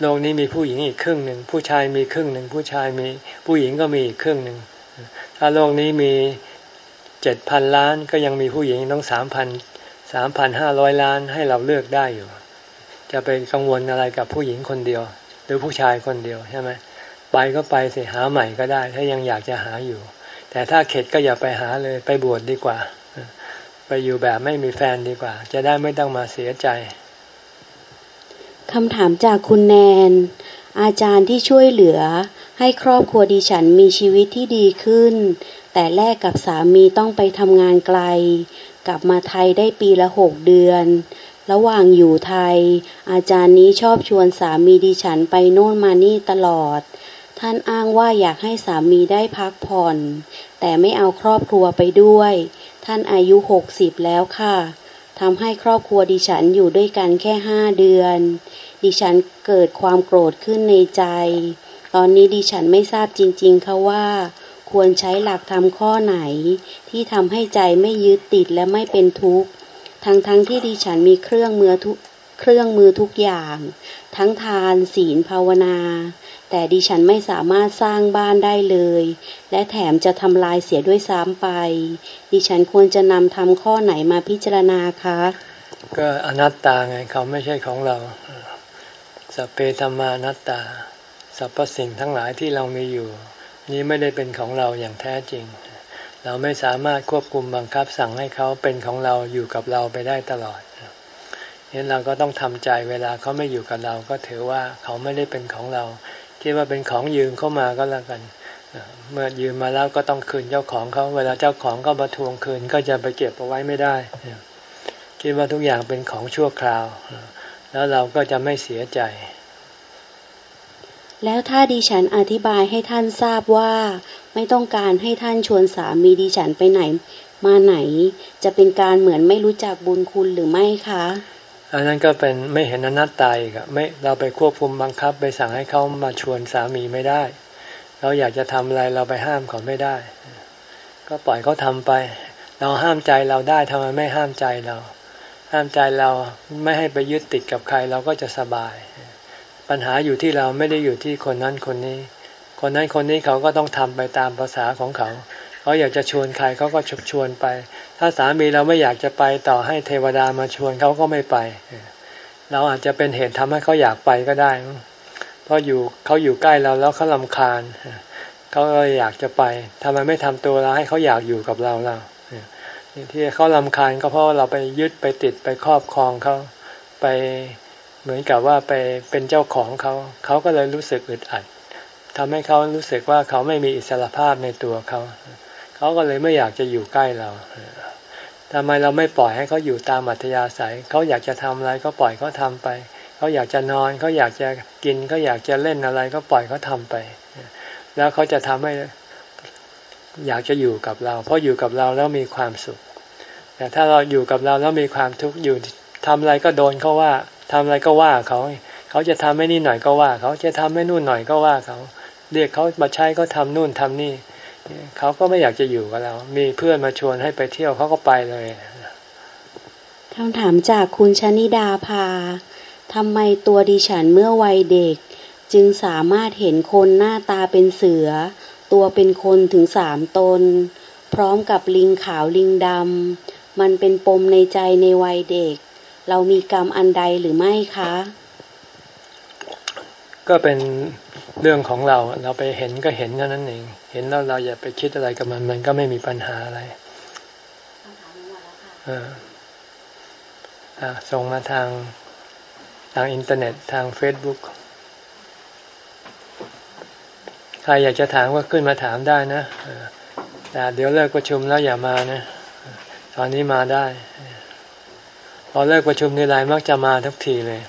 โลกนี้มีผู้หญิงอีกครึ่งหนึ่งผู้ชายมีครึ่งหนึ่งผู้ชายมีผู้หญิงก็มีอีกครึ่งหนึ่งถ้าโลกนี้มีเจ็ดพันล้านก็ยังมีผู้หญิงต้องสามพันสามพันห้าร้อยล้านให้เราเลือกได้อยู่ จะไปกังวลอะไรกับผู้หญิงคนเดียว หรือผู้ชายคนเดียวใช่ไหมไปก็ไปสิหาใหม่ก็ได้ ถ้ายังอยากจะหาอยู่ แต่ถ้าเข็ดก็อย่าไปหาเลยไปบวชดดีกว่า ไปอยู่แบบไม่มีแฟนดีกว่า จะได้ไม่ต้องมาเสียใจคำถามจากคุณแนน อาจารย์ที่ช่วยเหลือ ให้ครอบครัวดิฉันมีชีวิตที่ดีขึ้น แต่แลกกับสามีต้องไปทำงานไกล กลับมาไทยได้ปีละหกเดือน ระหว่างอยู่ไทย อาจารย์นี้ชอบชวนสามีดิฉันไปโน่นมานี่ตลอด ท่านอ้างว่าอยากให้สามีได้พักผ่อน แต่ไม่เอาครอบครัวไปด้วย ท่านอายุหกสิบแล้วค่ะทำให้ครอบครัวดิฉันอยู่ด้วยกันแค่ห้าเดือน ดิฉันเกิดความโกรธขึ้นในใจ ตอนนี้ดิฉันไม่ทราบจริงๆค่ะว่า ควรใช้หลักธรรมข้อไหน ที่ทำให้ใจไม่ยึดติดและไม่เป็นทุกข์ ทั้งๆทที่ดิฉันมีเครื่องมือทุกเครื่องมือทุกอย่าง ทั้งทานศีลภาวนา แต่ดิฉันไม่สามารถสร้างบ้านได้เลย และแถมจะทำลายเสียด้วยซ้ำไป ดิฉันควรจะนำทำข้อไหนมาพิจารณาคะ ก็อนัตตาไงเขาไม่ใช่ของเราสเปธรรมานัตตาสรรพสิ่งทั้งหลายที่เรามีอยู่ นี้ไม่ได้เป็นของเราอย่างแท้จริง เราไม่สามารถควบคุมบังคับสั่งให้เขาเป็นของเราอยู่กับเราไปได้ตลอดเห็นเราก็ต้องทำใจเวลาเขาไม่อยู่กับเราก็ถือว่าเขาไม่ได้เป็นของเรา คิดว่าเป็นของยืมเข้ามาก็แล้วกัน เมื่อยืมมาแล้วก็ต้องคืนเจ้าของเขาเวลาเจ้าของก็มาทวงคืนก็จะไปเก็บเอาไว้ไม่ได้ คิดว่าทุกอย่างเป็นของชั่วคราว แล้วเราก็จะไม่เสียใจ แล้วถ้าดิฉันอธิบายให้ท่านทราบว่า ไม่ต้องการให้ท่านชวนสามีดิฉันไปไหน มาไหนจะเป็นการเหมือนไม่รู้จักบุญคุณหรือไม่คะ อันนั้นก็เป็นไม่เห็นอนัตตาอีกอะไม่เราไปควบคุมบังคับไปสั่งให้เขามาชวนสามีไม่ได้ เราอยากจะทำอะไรเราไปห้ามเขาไม่ได้ ก็ปล่อยเขาทาไป เราห้ามใจเราได้ทำไมไม่ห้ามใจเรา ห้ามใจเราไม่ให้ไปยึดติดกับใครเราก็จะสบาย ปัญหาอยู่ที่เราไม่ได้อยู่ที่คนนั้นคนนี้ คนนั้นคนนี้เขาก็ต้องทำไปตามภาษาของเขา เขาอยากจะชวนใครเขาก็ชชวนไป ถ้าสามีเราไม่อยากจะไปต่อให้เทวดามาชวนเขาก็ไม่ไป เราอาจจะเป็นเหตุทำให้เขาอยากไปก็ได้ เพราะอยู่เขาอยู่ใกล้เราแล้วเขาลำคาญเขาก็อยากจะไปทำไมไม่ทำตัวเราให้เขาอยากอยู่กับเราเราที่เขาลำคาญก็เพราะเราไปยึดไปติดไปครอบครองเขาไปเหมือนกับว่าไปเป็นเจ้าของเขาเขาก็เลยรู้สึกอึดอัดทำให้เขารู้สึกว่าเขาไม่มีอิสระภาพในตัวเขา เขาก็เลยไม่อยากจะอยู่ใกล้เราทำไมเราไม่ปล่อยให้เขาอยู่ตามอัธยาศัย เขาอยากจะทำอะไรก็ปล่อยเขาทาไป เขาอยากจะนอน เขาอยากจะกิน เขาอยากจะเล่นอะไร ก็ปล่อยเขาทาไป แล้วเขาจะทำให้อยากจะอยู่กับเรา เพราะอยู่กับเราแล้วมีความสุข แต่ถ้าเราอยู่กับเราแล้วมีความทุกข์อยู่ทำอะไรก็โดนเขาว่าทำอะไรก็ว่าเขา เขาจะทำไม่นี่หน่อยก็ว่า เขาจะทำไม่นู่นหน่อยก็ว่าเขา เรียกเขามาใช้เขาทานู่นทำนี่ เขาก็ไม่อยากจะอยู่กับเรา มีเพื่อนมาชวนให้ไปเที่ยวเขาก็ไปเลยคำถามจากคุณชนิดาภาทำไมตัวดิฉันเมื่อวัยเด็ก จึงสามารถเห็นคนหน้าตาเป็นเสือ ตัวเป็นคนถึงสามตน พร้อมกับลิงขาวลิงดำมันเป็นปมในใจในวัยเด็ก เรามีกรรมอันใดหรือไม่คะ ก็เป็นเรื่องของเราเราไปเห็นก็เห็นเท่านั้นเอง เห็นแล้วเราอย่าไปคิดอะไรกับมัน มันก็ไม่มีปัญหาอะไรอ่าส่งมาทางทางอินเทอร์เน็ตทางเฟซบุ๊กใครอยากจะถามก็ขึ้นมาถามได้นะแต่เดี๋ยวเลิกประชุมแล้วอย่ามานะ ตอนนี้มาได้ พอเลิกประชุมในไลน์มักจะมาทุกทีเลย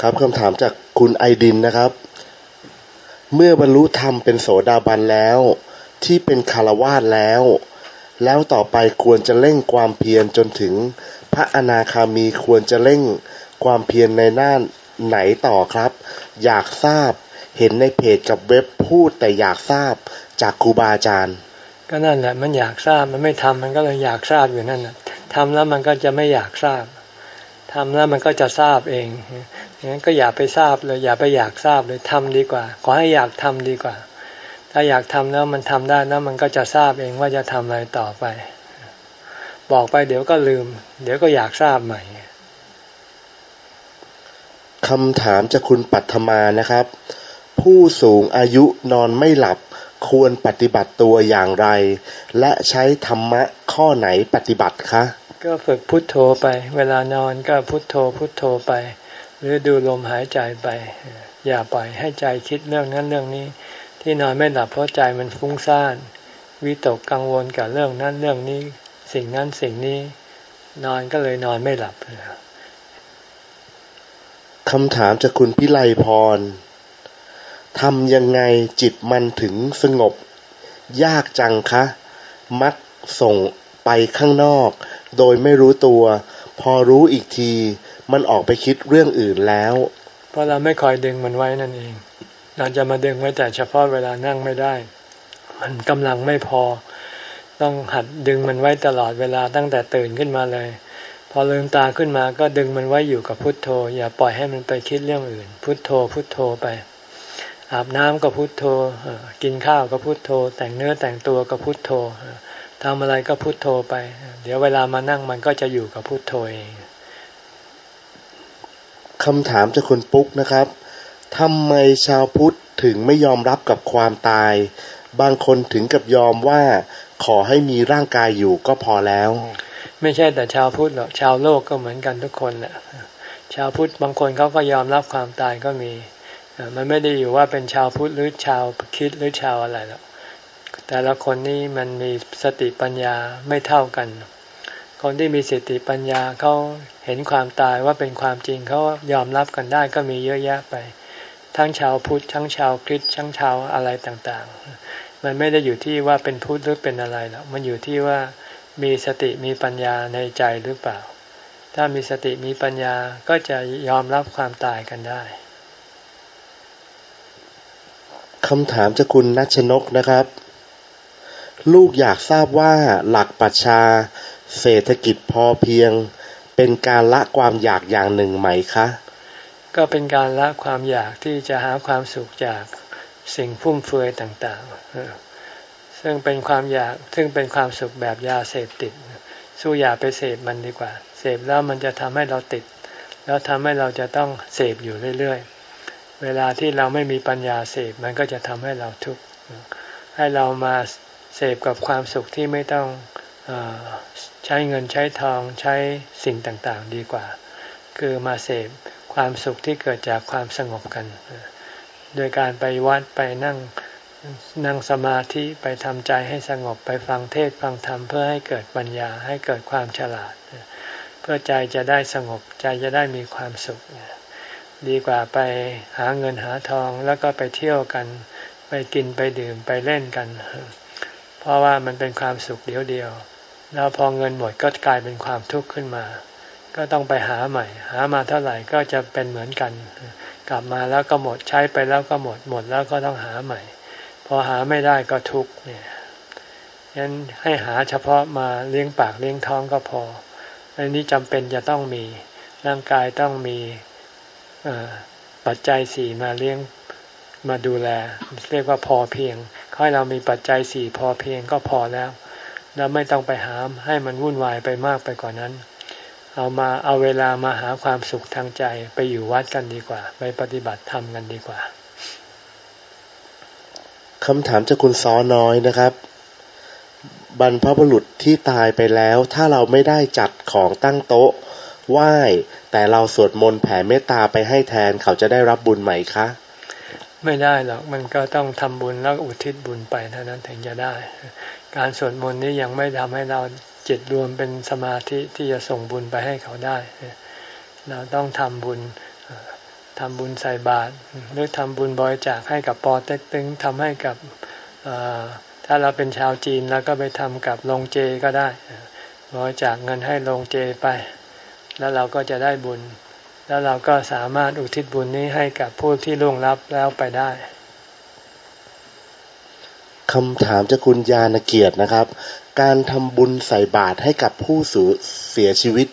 ครับคำถามจากคุณไอดินนะครับ เมื่อบรรลุธรรมเป็นโสดาบันแล้ว ที่เป็นคารวาสแล้ว แล้วต่อไปควรจะเร่งความเพียรจนถึง พระอนาคามีควรจะเร่งความเพียรในหน้าไหนต่อครับ อยากทราบเห็นในเพจกับเว็บพูดแต่อยากทราบจากครูบาอาจารย์ ก็นั่นแหละมันอยากทราบมันไม่ทำมันก็เลยอยากทราบอยู่นั่นแหละทำแล้วมันก็จะไม่อยากทราบ ทำแล้วมันก็จะทราบเองงั้นก็อย่าไปทราบเลย อย่าไปอยากทราบเลยทำดีกว่า ขอให้อยากทำดีกว่า ถ้าอยากทำแล้วมันทำได้แล้วมันก็จะทราบเองว่าจะทำอะไรต่อไป บอกไปเดี๋ยวก็ลืม เดี๋ยวก็อยากทราบใหม่คำถามจากคุณปัทมานะครับ ผู้สูงอายุนอนไม่หลับควรปฏิบัติตัวอย่างไร และใช้ธรรมะข้อไหนปฏิบัติคะ ก็ฝึกพุทโธไป เวลานอนก็พุทโธพุทโธไป หรือดูลมหายใจไป อย่าปล่อยให้ใจคิดเรื่องนั้นเรื่องนี้ ที่นอนไม่หลับเพราะใจมันฟุ้งซ่านวิตกกังวลกับเรื่องนั้นเรื่องนี้ สิ่งนั้นสิ่งนี้ นอนก็เลยนอนไม่หลับคำถามจากคุณพิไลพรทำยังไงจิตมันถึงสงบ ยากจังคะ มักส่งไปข้างนอก โดยไม่รู้ตัว พอรู้อีกที มันออกไปคิดเรื่องอื่นแล้ว เพราะเราไม่คอยดึงมันไว้นั่นเอง เราจะมาดึงไว้แต่เฉพาะเวลานั่งไม่ได้ มันกำลังไม่พอ ต้องหัดดึงมันไว้ตลอดเวลาตั้งแต่ตื่นขึ้นมาเลย พอลืมตาขึ้นมาก็ดึงมันไว้อยู่กับพุทโธ อย่าปล่อยให้มันไปคิดเรื่องอื่น พุทโธ พุทโธไปอาบน้ำก็พุทโธ กินข้าวก็พุทโธ แต่งเนื้อแต่งตัวก็พุทโธทำอะไรก็พุทโธไป เดี๋ยวเวลามานั่งมันก็จะอยู่กับพุทโธเองคำถามจากคุณปุ๊กนะครับทำไมชาวพุทธถึงไม่ยอมรับกับความตาย บางคนถึงกับยอมว่าขอให้มีร่างกายอยู่ก็พอแล้ว ไม่ใช่แต่ชาวพุทธหรอกชาวโลกก็เหมือนกันทุกคนแหละชาวพุทธบางคนเขาก็ยอมรับความตายก็มี มันไม่ได้อยู่ว่าเป็นชาวพุทธหรือชาวคิดหรือชาวอะไรหรอก แต่ละคนนี่มันมีสติปัญญาไม่เท่ากัน คนที่มีสติปัญญาเขาเห็นความตายว่าเป็นความจริงเขายอมรับกันได้ก็มีเยอะแยะไป ทั้งชาวพุทธทั้งชาวคริสต์ทั้งชาวอะไรต่างๆ มันไม่ได้อยู่ที่ว่าเป็นพุทธหรือเป็นอะไรหรอกมันอยู่ที่ว่ามีสติมีปัญญาในใจหรือเปล่า ถ้ามีสติมีปัญญาก็จะยอมรับความตายกันได้คำถามจากคุณนัชนกนะครับ ลูกอยากทราบว่าหลักปัชชาเศรษฐกิจพอเพียง เป็นการละความอยากอย่างหนึ่งไหมคะ ก็เป็นการละความอยากที่จะหาความสุขจากสิ่งฟุ่มเฟือยต่างๆ ซึ่งเป็นความอยากซึ่งเป็นความสุขแบบยาเสพติด สู้อย่าไปเสพมันดีกว่า เสพแล้วมันจะทำให้เราติด แล้วทำให้เราจะต้องเสพอยู่เรื่อยๆ เวลาที่เราไม่มีปัญญาเสพมันก็จะทำให้เราทุกข์ให้เรามา เสพกับความสุขที่ไม่ต้องอใช้เงินใช้ทองใช้สิ่งต่างๆดีกว่า คือมาเสพความสุขที่เกิดจากความสงบกัน โดยการไปวัดไปนั่งนั่งสมาธิไปทำใจให้สงบไปฟังเทศฟังธรรมเพื่อให้เกิดปัญญาให้เกิดความฉลาด เพื่อใจจะได้สงบใจจะได้มีความสุข ดีกว่าไปหาเงินหาทองแล้วก็ไปเที่ยวกัน ไปกินไปดื่มไปเล่นกัน เพราะว่ามันเป็นความสุขเดียวเดียว แล้วพอเงินหมดก็กลายเป็นความทุกข์ขึ้นมา ก็ต้องไปหาใหม่ หามาเท่าไหร่ก็จะเป็นเหมือนกัน กลับมาแล้วก็หมดใช้ไปแล้วก็หมดหมดแล้วก็ต้องหาใหม่ พอหาไม่ได้ก็ทุกข์เนี่ยยันให้หาเฉพาะมาเลี้ยงปากเลี้ยงท้องก็พออันนี้จำเป็นจะต้องมีร่างกายต้องมีปัจจัยสี่มาเลี้ยงมาดูแล เรียกว่าพอเพียง ค่อยเรามีปัจจัยสี่พอเพียงก็พอแล้ว แล้วไม่ต้องไปหาให้มันวุ่นวายไปมากไปกว่านั้น เอามาเอาเวลามาหาความสุขทางใจไปอยู่วัดกันดีกว่า ไปปฏิบัติธรรมกันดีกว่าคำถามจากคุณซ้อน้อยนะครับ บรรพบุรุษที่ตายไปแล้ว ถ้าเราไม่ได้จัดของตั้งโต๊ะไหว้แต่เราสวดมนต์แผ่เมตตาไปให้แทนเขาจะได้รับบุญไหมคะ ไม่ได้หรอกมันก็ต้องทำบุญแล้วอุทิศบุญไปเท่านั้นถึงจะได้ การสวดมนต์นี้ยังไม่ทำให้เราจิตรวมเป็นสมาธิที่จะส่งบุญไปให้เขาได้ เราต้องทำบุญทำบุญใส่บาตรหรือทำบุญบริจาคให้กับปอเต็กตึงทำให้กับถ้าเราเป็นชาวจีนแล้วก็ไปทำกับโรงเจก็ได้บริจาคเงินให้โรงเจไป แล้วเราก็จะได้บุญ แล้วเราก็สามารถอุทิศบุญนี้ให้กับผู้ที่ล่วงลับแล้วไปได้คำถามจากคุณยานเกียรตินะครับ การทำบุญใส่บาตรให้กับผู้สูญเสียชีวิต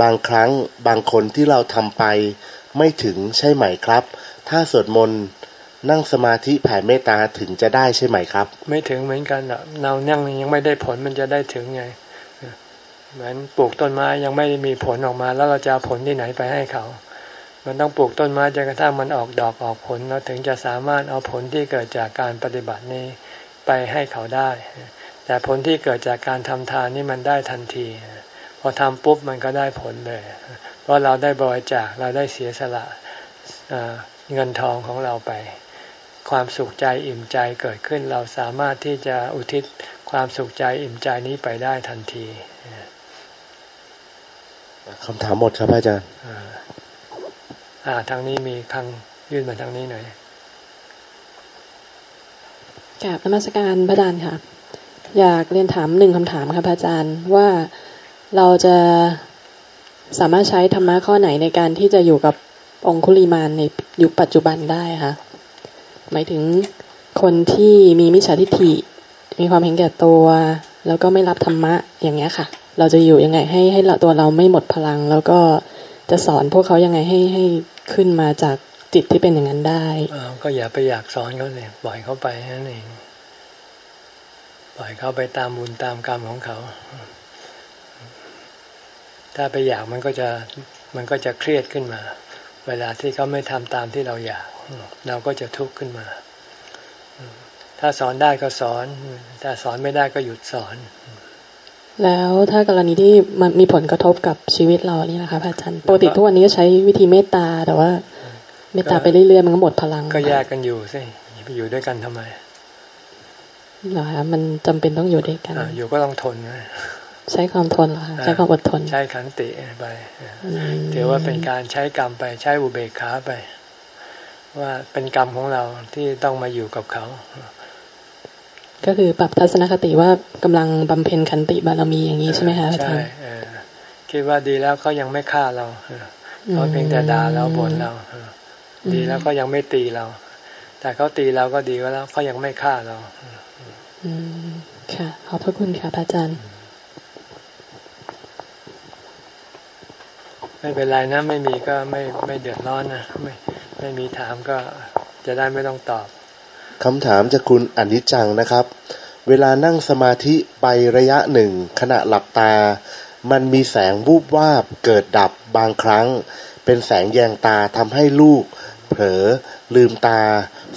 บางครั้งบางคนที่เราทำไปไม่ถึงใช่ไหมครับ ถ้าสวดมนต์นั่งสมาธิแผ่เมตตาถึงจะได้ใช่ไหมครับ ไม่ถึงเหมือนกันเรานั่งยังไม่ได้ผลมันจะได้ถึงไง เหมือนปลูกต้นไม้ยังไม่ได้มีผลออกมา แล้วเราจะผลที่ไหนไปให้เขา มันต้องปลูกต้นไม้จนกระทั่งมันออกดอกออกผลเราถึงจะสามารถเอาผลที่เกิดจากการปฏิบัตินี้ไปให้เขาได้ แต่ผลที่เกิดจากการทำทานนี่มันได้ทันที พอทำปุ๊บมันก็ได้ผลเลย เพราะเราได้บริจาคเราได้เสียสละเงินทองของเราไป ความสุขใจอิ่มใจเกิดขึ้นเราสามารถที่จะอุทิศความสุขใจอิ่มใจนี้ไปได้ทันที คำถามหมดครับอาจารย์อ่าทางนี้มีครั้งยื่นมาทางนี้หน่อยกราบนมัสการพระอาจารย์ค่ะ อยากเรียนถามหนึ่งคำถามครับอาจารย์ว่าเราจะสามารถใช้ธรรมะข้อไหนในการที่จะอยู่กับองคุลีมานในยุคปัจจุบันได้คะหมายถึงคนที่มีมิจฉาทิฏฐิ มีความเห็นแก่ตัว แล้วก็ไม่รับธรรมะอย่างเงี้ยค่ะ เราจะอยู่ยังไงให้ให้ตัวเราไม่หมดพลัง แล้วก็จะสอนพวกเขายังไงให้ให้ขึ้นมาจากจิตที่เป็นอย่างนั้นได้ก็อย่าไปอยากสอนเขาเลยปล่อยเขาไปนั่นเองปล่อยเขาไปตามบุญตามกรรมของเขา ถ้าไปอยากมันก็จะมันก็จะเครียดขึ้นมา เวลาที่เขาไม่ทำตามที่เราอยาก เราก็จะทุกข์ขึ้นมา ถ้าสอนได้ก็สอน ถ้าสอนไม่ได้ก็หยุดสอน แล้วถ้ากรณีที่มันมีผลกระทบกับชีวิตเรานี่นะคะพระอาจารย์ปกติทุกวันนี้ก็ใช้วิธีเมตตาแต่ว่าเมตตาไปเรื่อยๆมันก็หมดพลัง ก็แยกกันอยู่สิไปอยู่ด้วยกันทำไมเหรอคะมันจำเป็นต้องอยู่ด้วยกันอยู่ก็ต้องทนนะใช้ความทนเหรอคะใช้ความอดทน ใช้ขันติไปถือว่าเป็นการใช้กรรมไปใช้อุเบกขาไป ว่าเป็นกรรมของเราที่ต้องมาอยู่กับเขา ก็คือปรับทัศนคติว่ากำลังบำเพ็ญขันติบารมีอย่างนี้ใช่ไหมคะอาจารย์คิดว่าดีแล้วเขายังไม่ฆ่าเราเขาเพียงแต่ด่าเราบ่นเราดีแล้วก็ยังไม่ตีเรา แต่เขาตีเราก็ดีแล้วเขายังไม่ฆ่าเรา อืมค่ะ ขอบพระคุณค่ะพระอาจารย์ ไม่เป็นไรนะ ไม่มีก็ไม่ไม่เดือดร้อนนะไม่ไม่มีถามก็จะได้ไม่ต้องตอบ คำถามจากคุณอนิจจังนะครับ เวลานั่งสมาธิไประยะหนึ่งขณะหลับตา มันมีแสงวูบวาบเกิดดับบางครั้ง เป็นแสงแยงตาทำให้ลูก เผลอ ลืมตา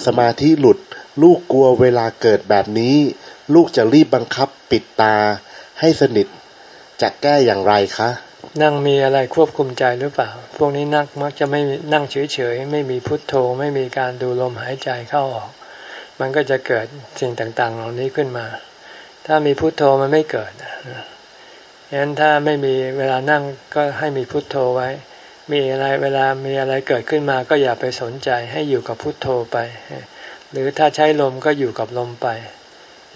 สมาธิหลุด ลูกกลัวเวลาเกิดแบบนี้ ลูกจะรีบบังคับปิดตา ให้สนิทจะแก้อย่างไรคะ นั่งมีอะไรควบคุมใจหรือเปล่า พวกนี้นักมักจะไม่นั่งเฉยๆ ไม่มีพุทโธ ไม่มีการดูลมหายใจเข้าออก มันก็จะเกิดสิ่งต่างๆ เหล่านี้ขึ้นมา ถ้ามีพุทโธมันไม่เกิดฉะนั้นถ้าไม่มีเวลานั่งก็ให้มีพุทโธไว้ มีอะไรเวลามีอะไรเกิดขึ้นมา ก็อย่าไปสนใจให้อยู่กับพุทโธไป หรือถ้าใช้ลมก็อยู่กับลมไป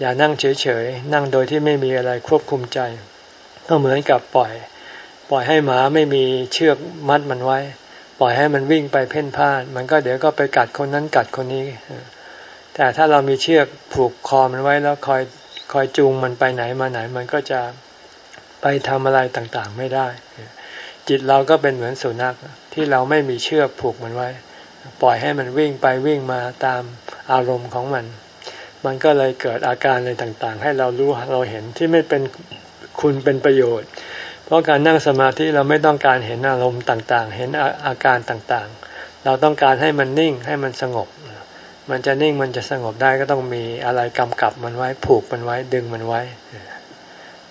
อย่านั่งเฉยๆ นั่งโดยที่ไม่มีอะไรควบคุมใจ ก็เหมือนกับปล่อย ปล่อยให้หมาไม่มีเชือกมัดมันไว้ ปล่อยให้มันวิ่งไปเพ่นพ่าน มันก็เดี๋ยวก็ไปกัดคนนั้นกัดคนนี้ แต่ถ้าเรามีเชือกผูกคอมันไว้แล้วคอยคอยจูงมันไปไหนมาไหน มันก็จะไปทำอะไรต่างๆ ไม่ได้ จิตเราก็เป็นเหมือนสุนัขที่เราไม่มีเชือกผูกมันไว้ ปล่อยให้มันวิ่งไปวิ่งมาตามอารมณ์ของมัน มันก็เลยเกิดอาการอะไรต่างๆ ให้เรารู้เราเห็นที่ไม่เป็นคุณเป็นประโยชน์ เพราะการนั่งสมาธิเราไม่ต้องการเห็นอารมณ์ต่างๆ เห็นอาการต่างๆ เราต้องการให้มันนิ่งให้มันสงบ มันจะนิ่งมันจะสงบได้ก็ต้องมีอะไรกำกับมันไว้ผูกมันไว้ดึงมันไว้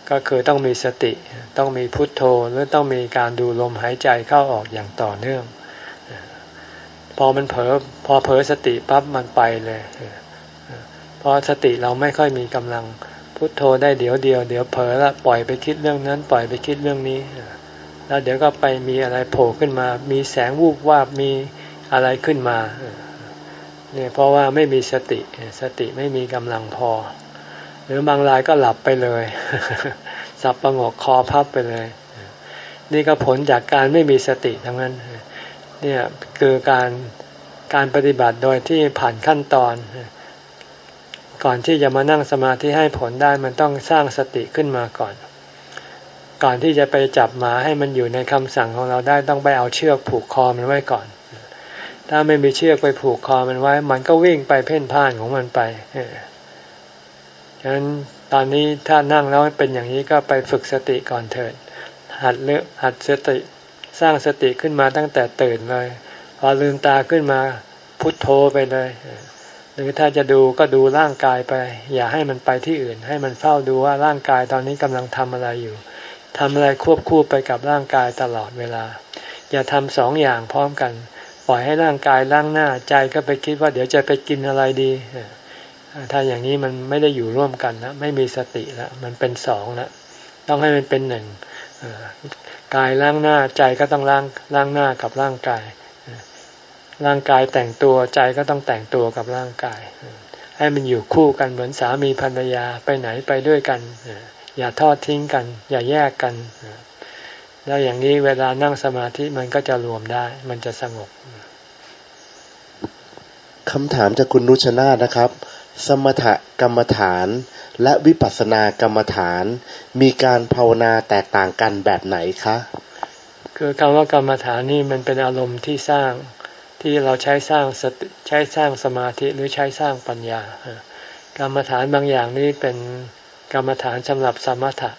ก็คือต้องมีสติต้องมีพุทโธหรือต้องมีการดูลมหายใจเข้าออกอย่างต่อเนื่อง พอมันเผลอพอเผลอสติปั๊บมันไปเลยเพราะสติเราไม่ค่อยมีกำลังพุทโธได้เดี๋ยวเดียวเดี๋ยวเผลอละปล่อยไปคิดเรื่องนั้นปล่อยไปคิดเรื่องนี้ แล้วเดี๋ยวก็ไปมีอะไรโผล่ขึ้นมา มีแสงวูบวาบมีอะไรขึ้นมาเเนี่ยเพราะว่าไม่มีสติสติไม่มีกำลังพอ หรือบางรายก็หลับไปเลย สับประงกคอพับไปเลย นี่ก็ผลจากการไม่มีสติทั้งนั้นเนี่ยคือการการปฏิบัติโดยที่ผ่านขั้นตอน ก่อนที่จะมานั่งสมาธิให้ผลได้มันต้องสร้างสติขึ้นมาก่อน ก่อนที่จะไปจับหมาให้มันอยู่ในคำสั่งของเราได้ต้องไปเอาเชือกผูกคอมันไว้ก่อน ถ้าไม่มีเชือกไปผูกคอมันไว้ มันก็วิ่งไปเพ่นพ่านของมันไปฉะนั้นตอนนี้ถ้านั่งแล้วเป็นอย่างนี้ก็ไปฝึกสติก่อนเถิด หัดเลือหัดสติสร้างสติขึ้นมาตั้งแต่ตื่นเลย พอลืมตาขึ้นมาพุทโธไปเลย หรือถ้าจะดูก็ดูร่างกายไป อย่าให้มันไปที่อื่น ให้มันเฝ้าดูว่าร่างกายตอนนี้กำลังทำอะไรอยู่ทำอะไรควบคู่ไปกับร่างกายตลอดเวลา อย่าทำสองอย่างพร้อมกัน ปล่อยให้ร่างกายล่างหน้าใจก็ไปคิดว่าเดี๋ยวจะไปกินอะไรดีถ้าอย่างนี้มันไม่ได้อยู่ร่วมกันแล้วไม่มีสติแล้วมันเป็นสองแล้วต้องให้มันเป็นหนึ่งกายล้างหน้าใจก็ต้องล้างล้างหน้ากับร่างกาย ร่างกายแต่งตัวใจก็ต้องแต่งตัวกับร่างกาย ให้มันอยู่คู่กันเหมือนสามีภรรยาไปไหนไปด้วยกัน อย่าทอดทิ้งกัน อย่าแยกกัน แล้วอย่างนี้เวลานั่งสมาธิมันก็จะรวมได้ มันจะสงบคำถามจากคุณนุชนาธนะครับ สมถกรรมฐานและวิปัสสนากรรมฐาน มีการภาวนาแตกต่างกันแบบไหนคะคือคำว่ากรรมฐานนี่มันเป็นอารมณ์ที่สร้างที่เราใช้สร้างสติใช้สร้างสมาธิหรือใช้สร้างปัญญา กรรมฐานบางอย่างนี่เป็นกรรมฐานสำหรับสมถะ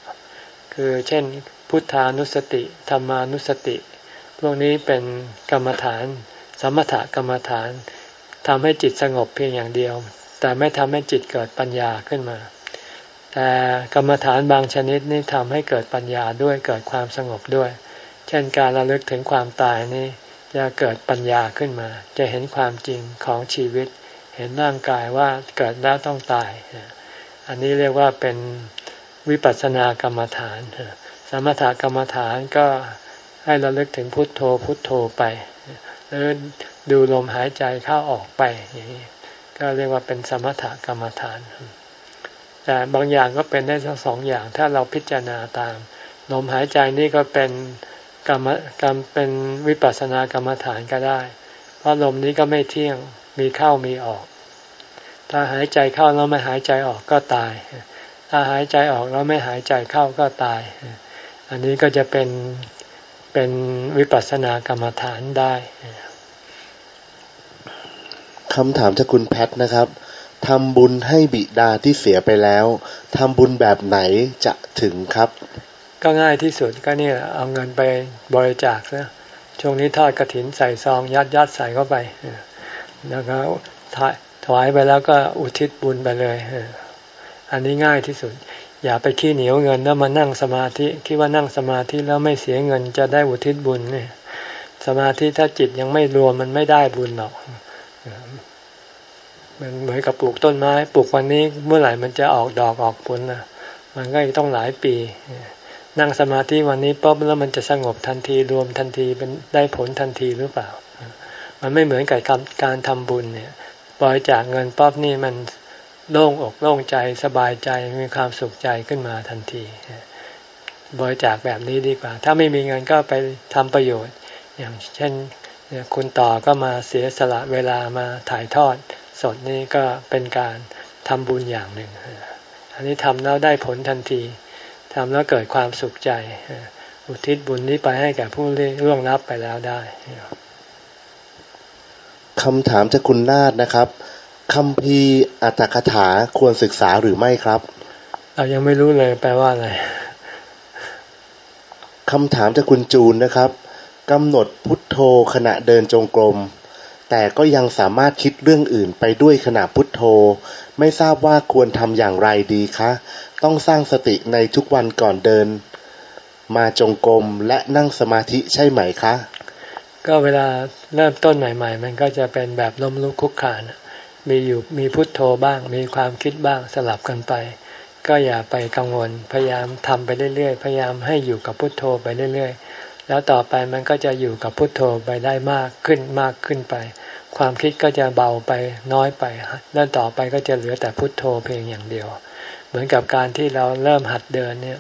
คือเช่น พุทธานุสติธรรมานุสติ พวกนี้เป็นกรรมฐาน สมถะกรรมฐานทำให้จิตสงบเพียงอย่างเดียว แต่ไม่ทำให้จิตเกิดปัญญาขึ้นมา แต่กรรมฐานบางชนิดนี่ทำให้เกิดปัญญาด้วยเกิดความสงบด้วย เช่นการระลึกถึงความตายนี่จะเกิดปัญญาขึ้นมา จะเห็นความจริงของชีวิต เห็นร่างกายว่าเกิดแล้วต้องตาย อันนี้เรียกว่าเป็นวิปัสสนากรรมฐาน สมถกรรมฐานก็ให้เระลึกถึงพุทโธพุทโธไปหรือดูลมหายใจเข้าออกไปอย่างนี้ก็เรียกว่าเป็นสมถกรรมฐาน แต่บางอย่างก็เป็นได้ทั้งสองอย่าง ถ้าเราพิจารณาตาม ลมหายใจนี่ก็เป็นกรรมกรรมเป็นวิปัสสนากรรมฐานก็ได้ เพราะลมนี้ก็ไม่เที่ยงมีเข้ามีออก ถ้าหายใจเข้าแล้วไม่หายใจออกก็ตาย ถ้าหายใจออกแล้วไม่หายใจเข้าก็ตาย อันนี้ก็จะเป็นเป็นวิปัสสนากรรมฐานได้คำถามจากคุณแพทนะครับทำบุญให้บิดาที่เสียไปแล้วทำบุญแบบไหนจะถึงครับ ก็ง่ายที่สุดก็นี่แหละเอาเงินไปบริจาคซะช่วงนี้ทอดกระถินใส่ซองยัดยัดใส่เข้าไปแล้วก็ถวายไปแล้วก็อุทิศบุญไปเลยอันนี้ง่ายที่สุด อย่าไปขี้เหนียวเงินแล้วมานั่งสมาธิคิดว่านั่งสมาธิแล้วไม่เสียเงินจะได้อุทิศบุญเนี่ยสมาธิถ้าจิตยังไม่รวมมันไม่ได้บุญหรอกมันเหมือนกับปลูกต้นไม้ ปลูกวันนี้เมื่อไหร่มันจะออกดอกออกผลนะมันก็ต้องหลายปี นั่งสมาธิวันนี้ปุ๊บแล้วมันจะสงบทันทีรวมทันทีเป็นได้ผลทันทีหรือเปล่า มันไม่เหมือนกับการทำบุญเนี่ยบริจาคเงินป๊อบนี่มัน โล่งอกโล่งใจสบายใจมีความสุขใจขึ้นมาทันที บริจาคแบบนี้ดีกว่า ถ้าไม่มีเงินก็ไปทำประโยชน์ อย่างเช่นคุณต่อก็มาเสียสละเวลามาถ่ายทอด สดนี่ก็เป็นการทำบุญอย่างหนึ่ง อันนี้ทำแล้วได้ผลทันทีทำแล้วเกิดความสุขใจ อุทิศบุญนี้ไปให้แก่ผู้ร่วงรับไปแล้วได้คำถามจากคุณนาฏนะครับ คำพีอัตถคถาควรศึกษาหรือไม่ครับ เรายังไม่รู้เลยแปลว่าอะไรคำถามจากคุณจูนนะครับกำหนดพุทโธขณะเดินจงกรม แต่ก็ยังสามารถคิดเรื่องอื่นไปด้วยขณะพุทโธ ไม่ทราบว่าควรทำอย่างไรดีคะ ต้องสร้างสติในทุกวันก่อนเดิน มาจงกรมและนั่งสมาธิใช่ไหมคะ ก็เวลาเริ่มต้นใหม่ ๆ มันก็จะเป็นแบบล้มลุกคุกขาน มีอยู่มีพุทโธบ้าง มีความคิดบ้างสลับกันไป ก็อย่าไปกังวลพยายามทำไปเรื่อยๆ พยายามให้อยู่กับพุทโธไปเรื่อยๆ แล้วต่อไปมันก็จะอยู่กับพุทโธไปได้มากขึ้นมากขึ้นไป ความคิดก็จะเบาไปน้อยไป แล้วต่อไปก็จะเหลือแต่พุทโธเพียงอย่างเดียว เหมือนกับการที่เราเริ่มหัดเดินเนี่ย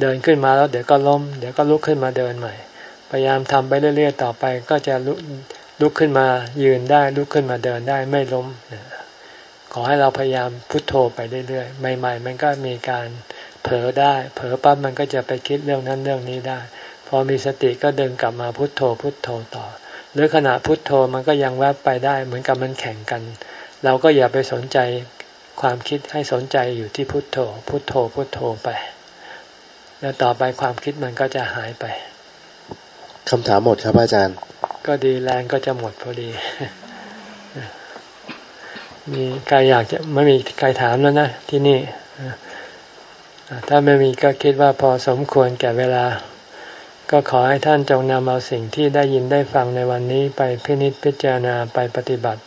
เดินขึ้นมาแล้วเดี๋ยวก็ล้ม เดี๋ยวก็ลุกขึ้นมาเดินใหม่ พยายามทำไปเรื่อยๆ ต่อไปก็จะ ลุกขึ้นมายืนได้ลุกขึ้นมาเดินได้ไม่ล้ม ขอให้เราพยายามพุทโธไปเรื่อยๆใหม่ ๆ มันก็มีการเผลอได้ เผลอปั๊บมันก็จะไปคิดเรื่องนั้นเรื่องนี้ได้ พอมีสติก็เดินกลับมาพุทโธพุทโธต่อ หรือขณะพุทโธมันก็ยังแวบไปได้ เหมือนกับมันแข่งกัน เราก็อย่าไปสนใจความคิดให้สนใจอยู่ที่พุทโธ พุทโธพุทโธไป แล้วต่อไปความคิดมันก็จะหายไปคำถามหมดครับอาจารย์ ก็ดีแรงก็จะหมดพอดี มีใครอยากจะไม่มีใครถามแล้วนะที่นี่ ถ้าไม่มีก็คิดว่าพอสมควรแก่เวลา ก็ขอให้ท่านจงนำเอาสิ่งที่ได้ยินได้ฟังในวันนี้ไปพินิจพิจารณาไปปฏิบัติ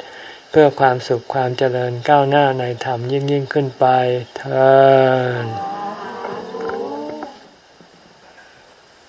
เพื่อความสุขความเจริญก้าวหน้าในธรรมยิ่งยิ่งขึ้นไปเถิด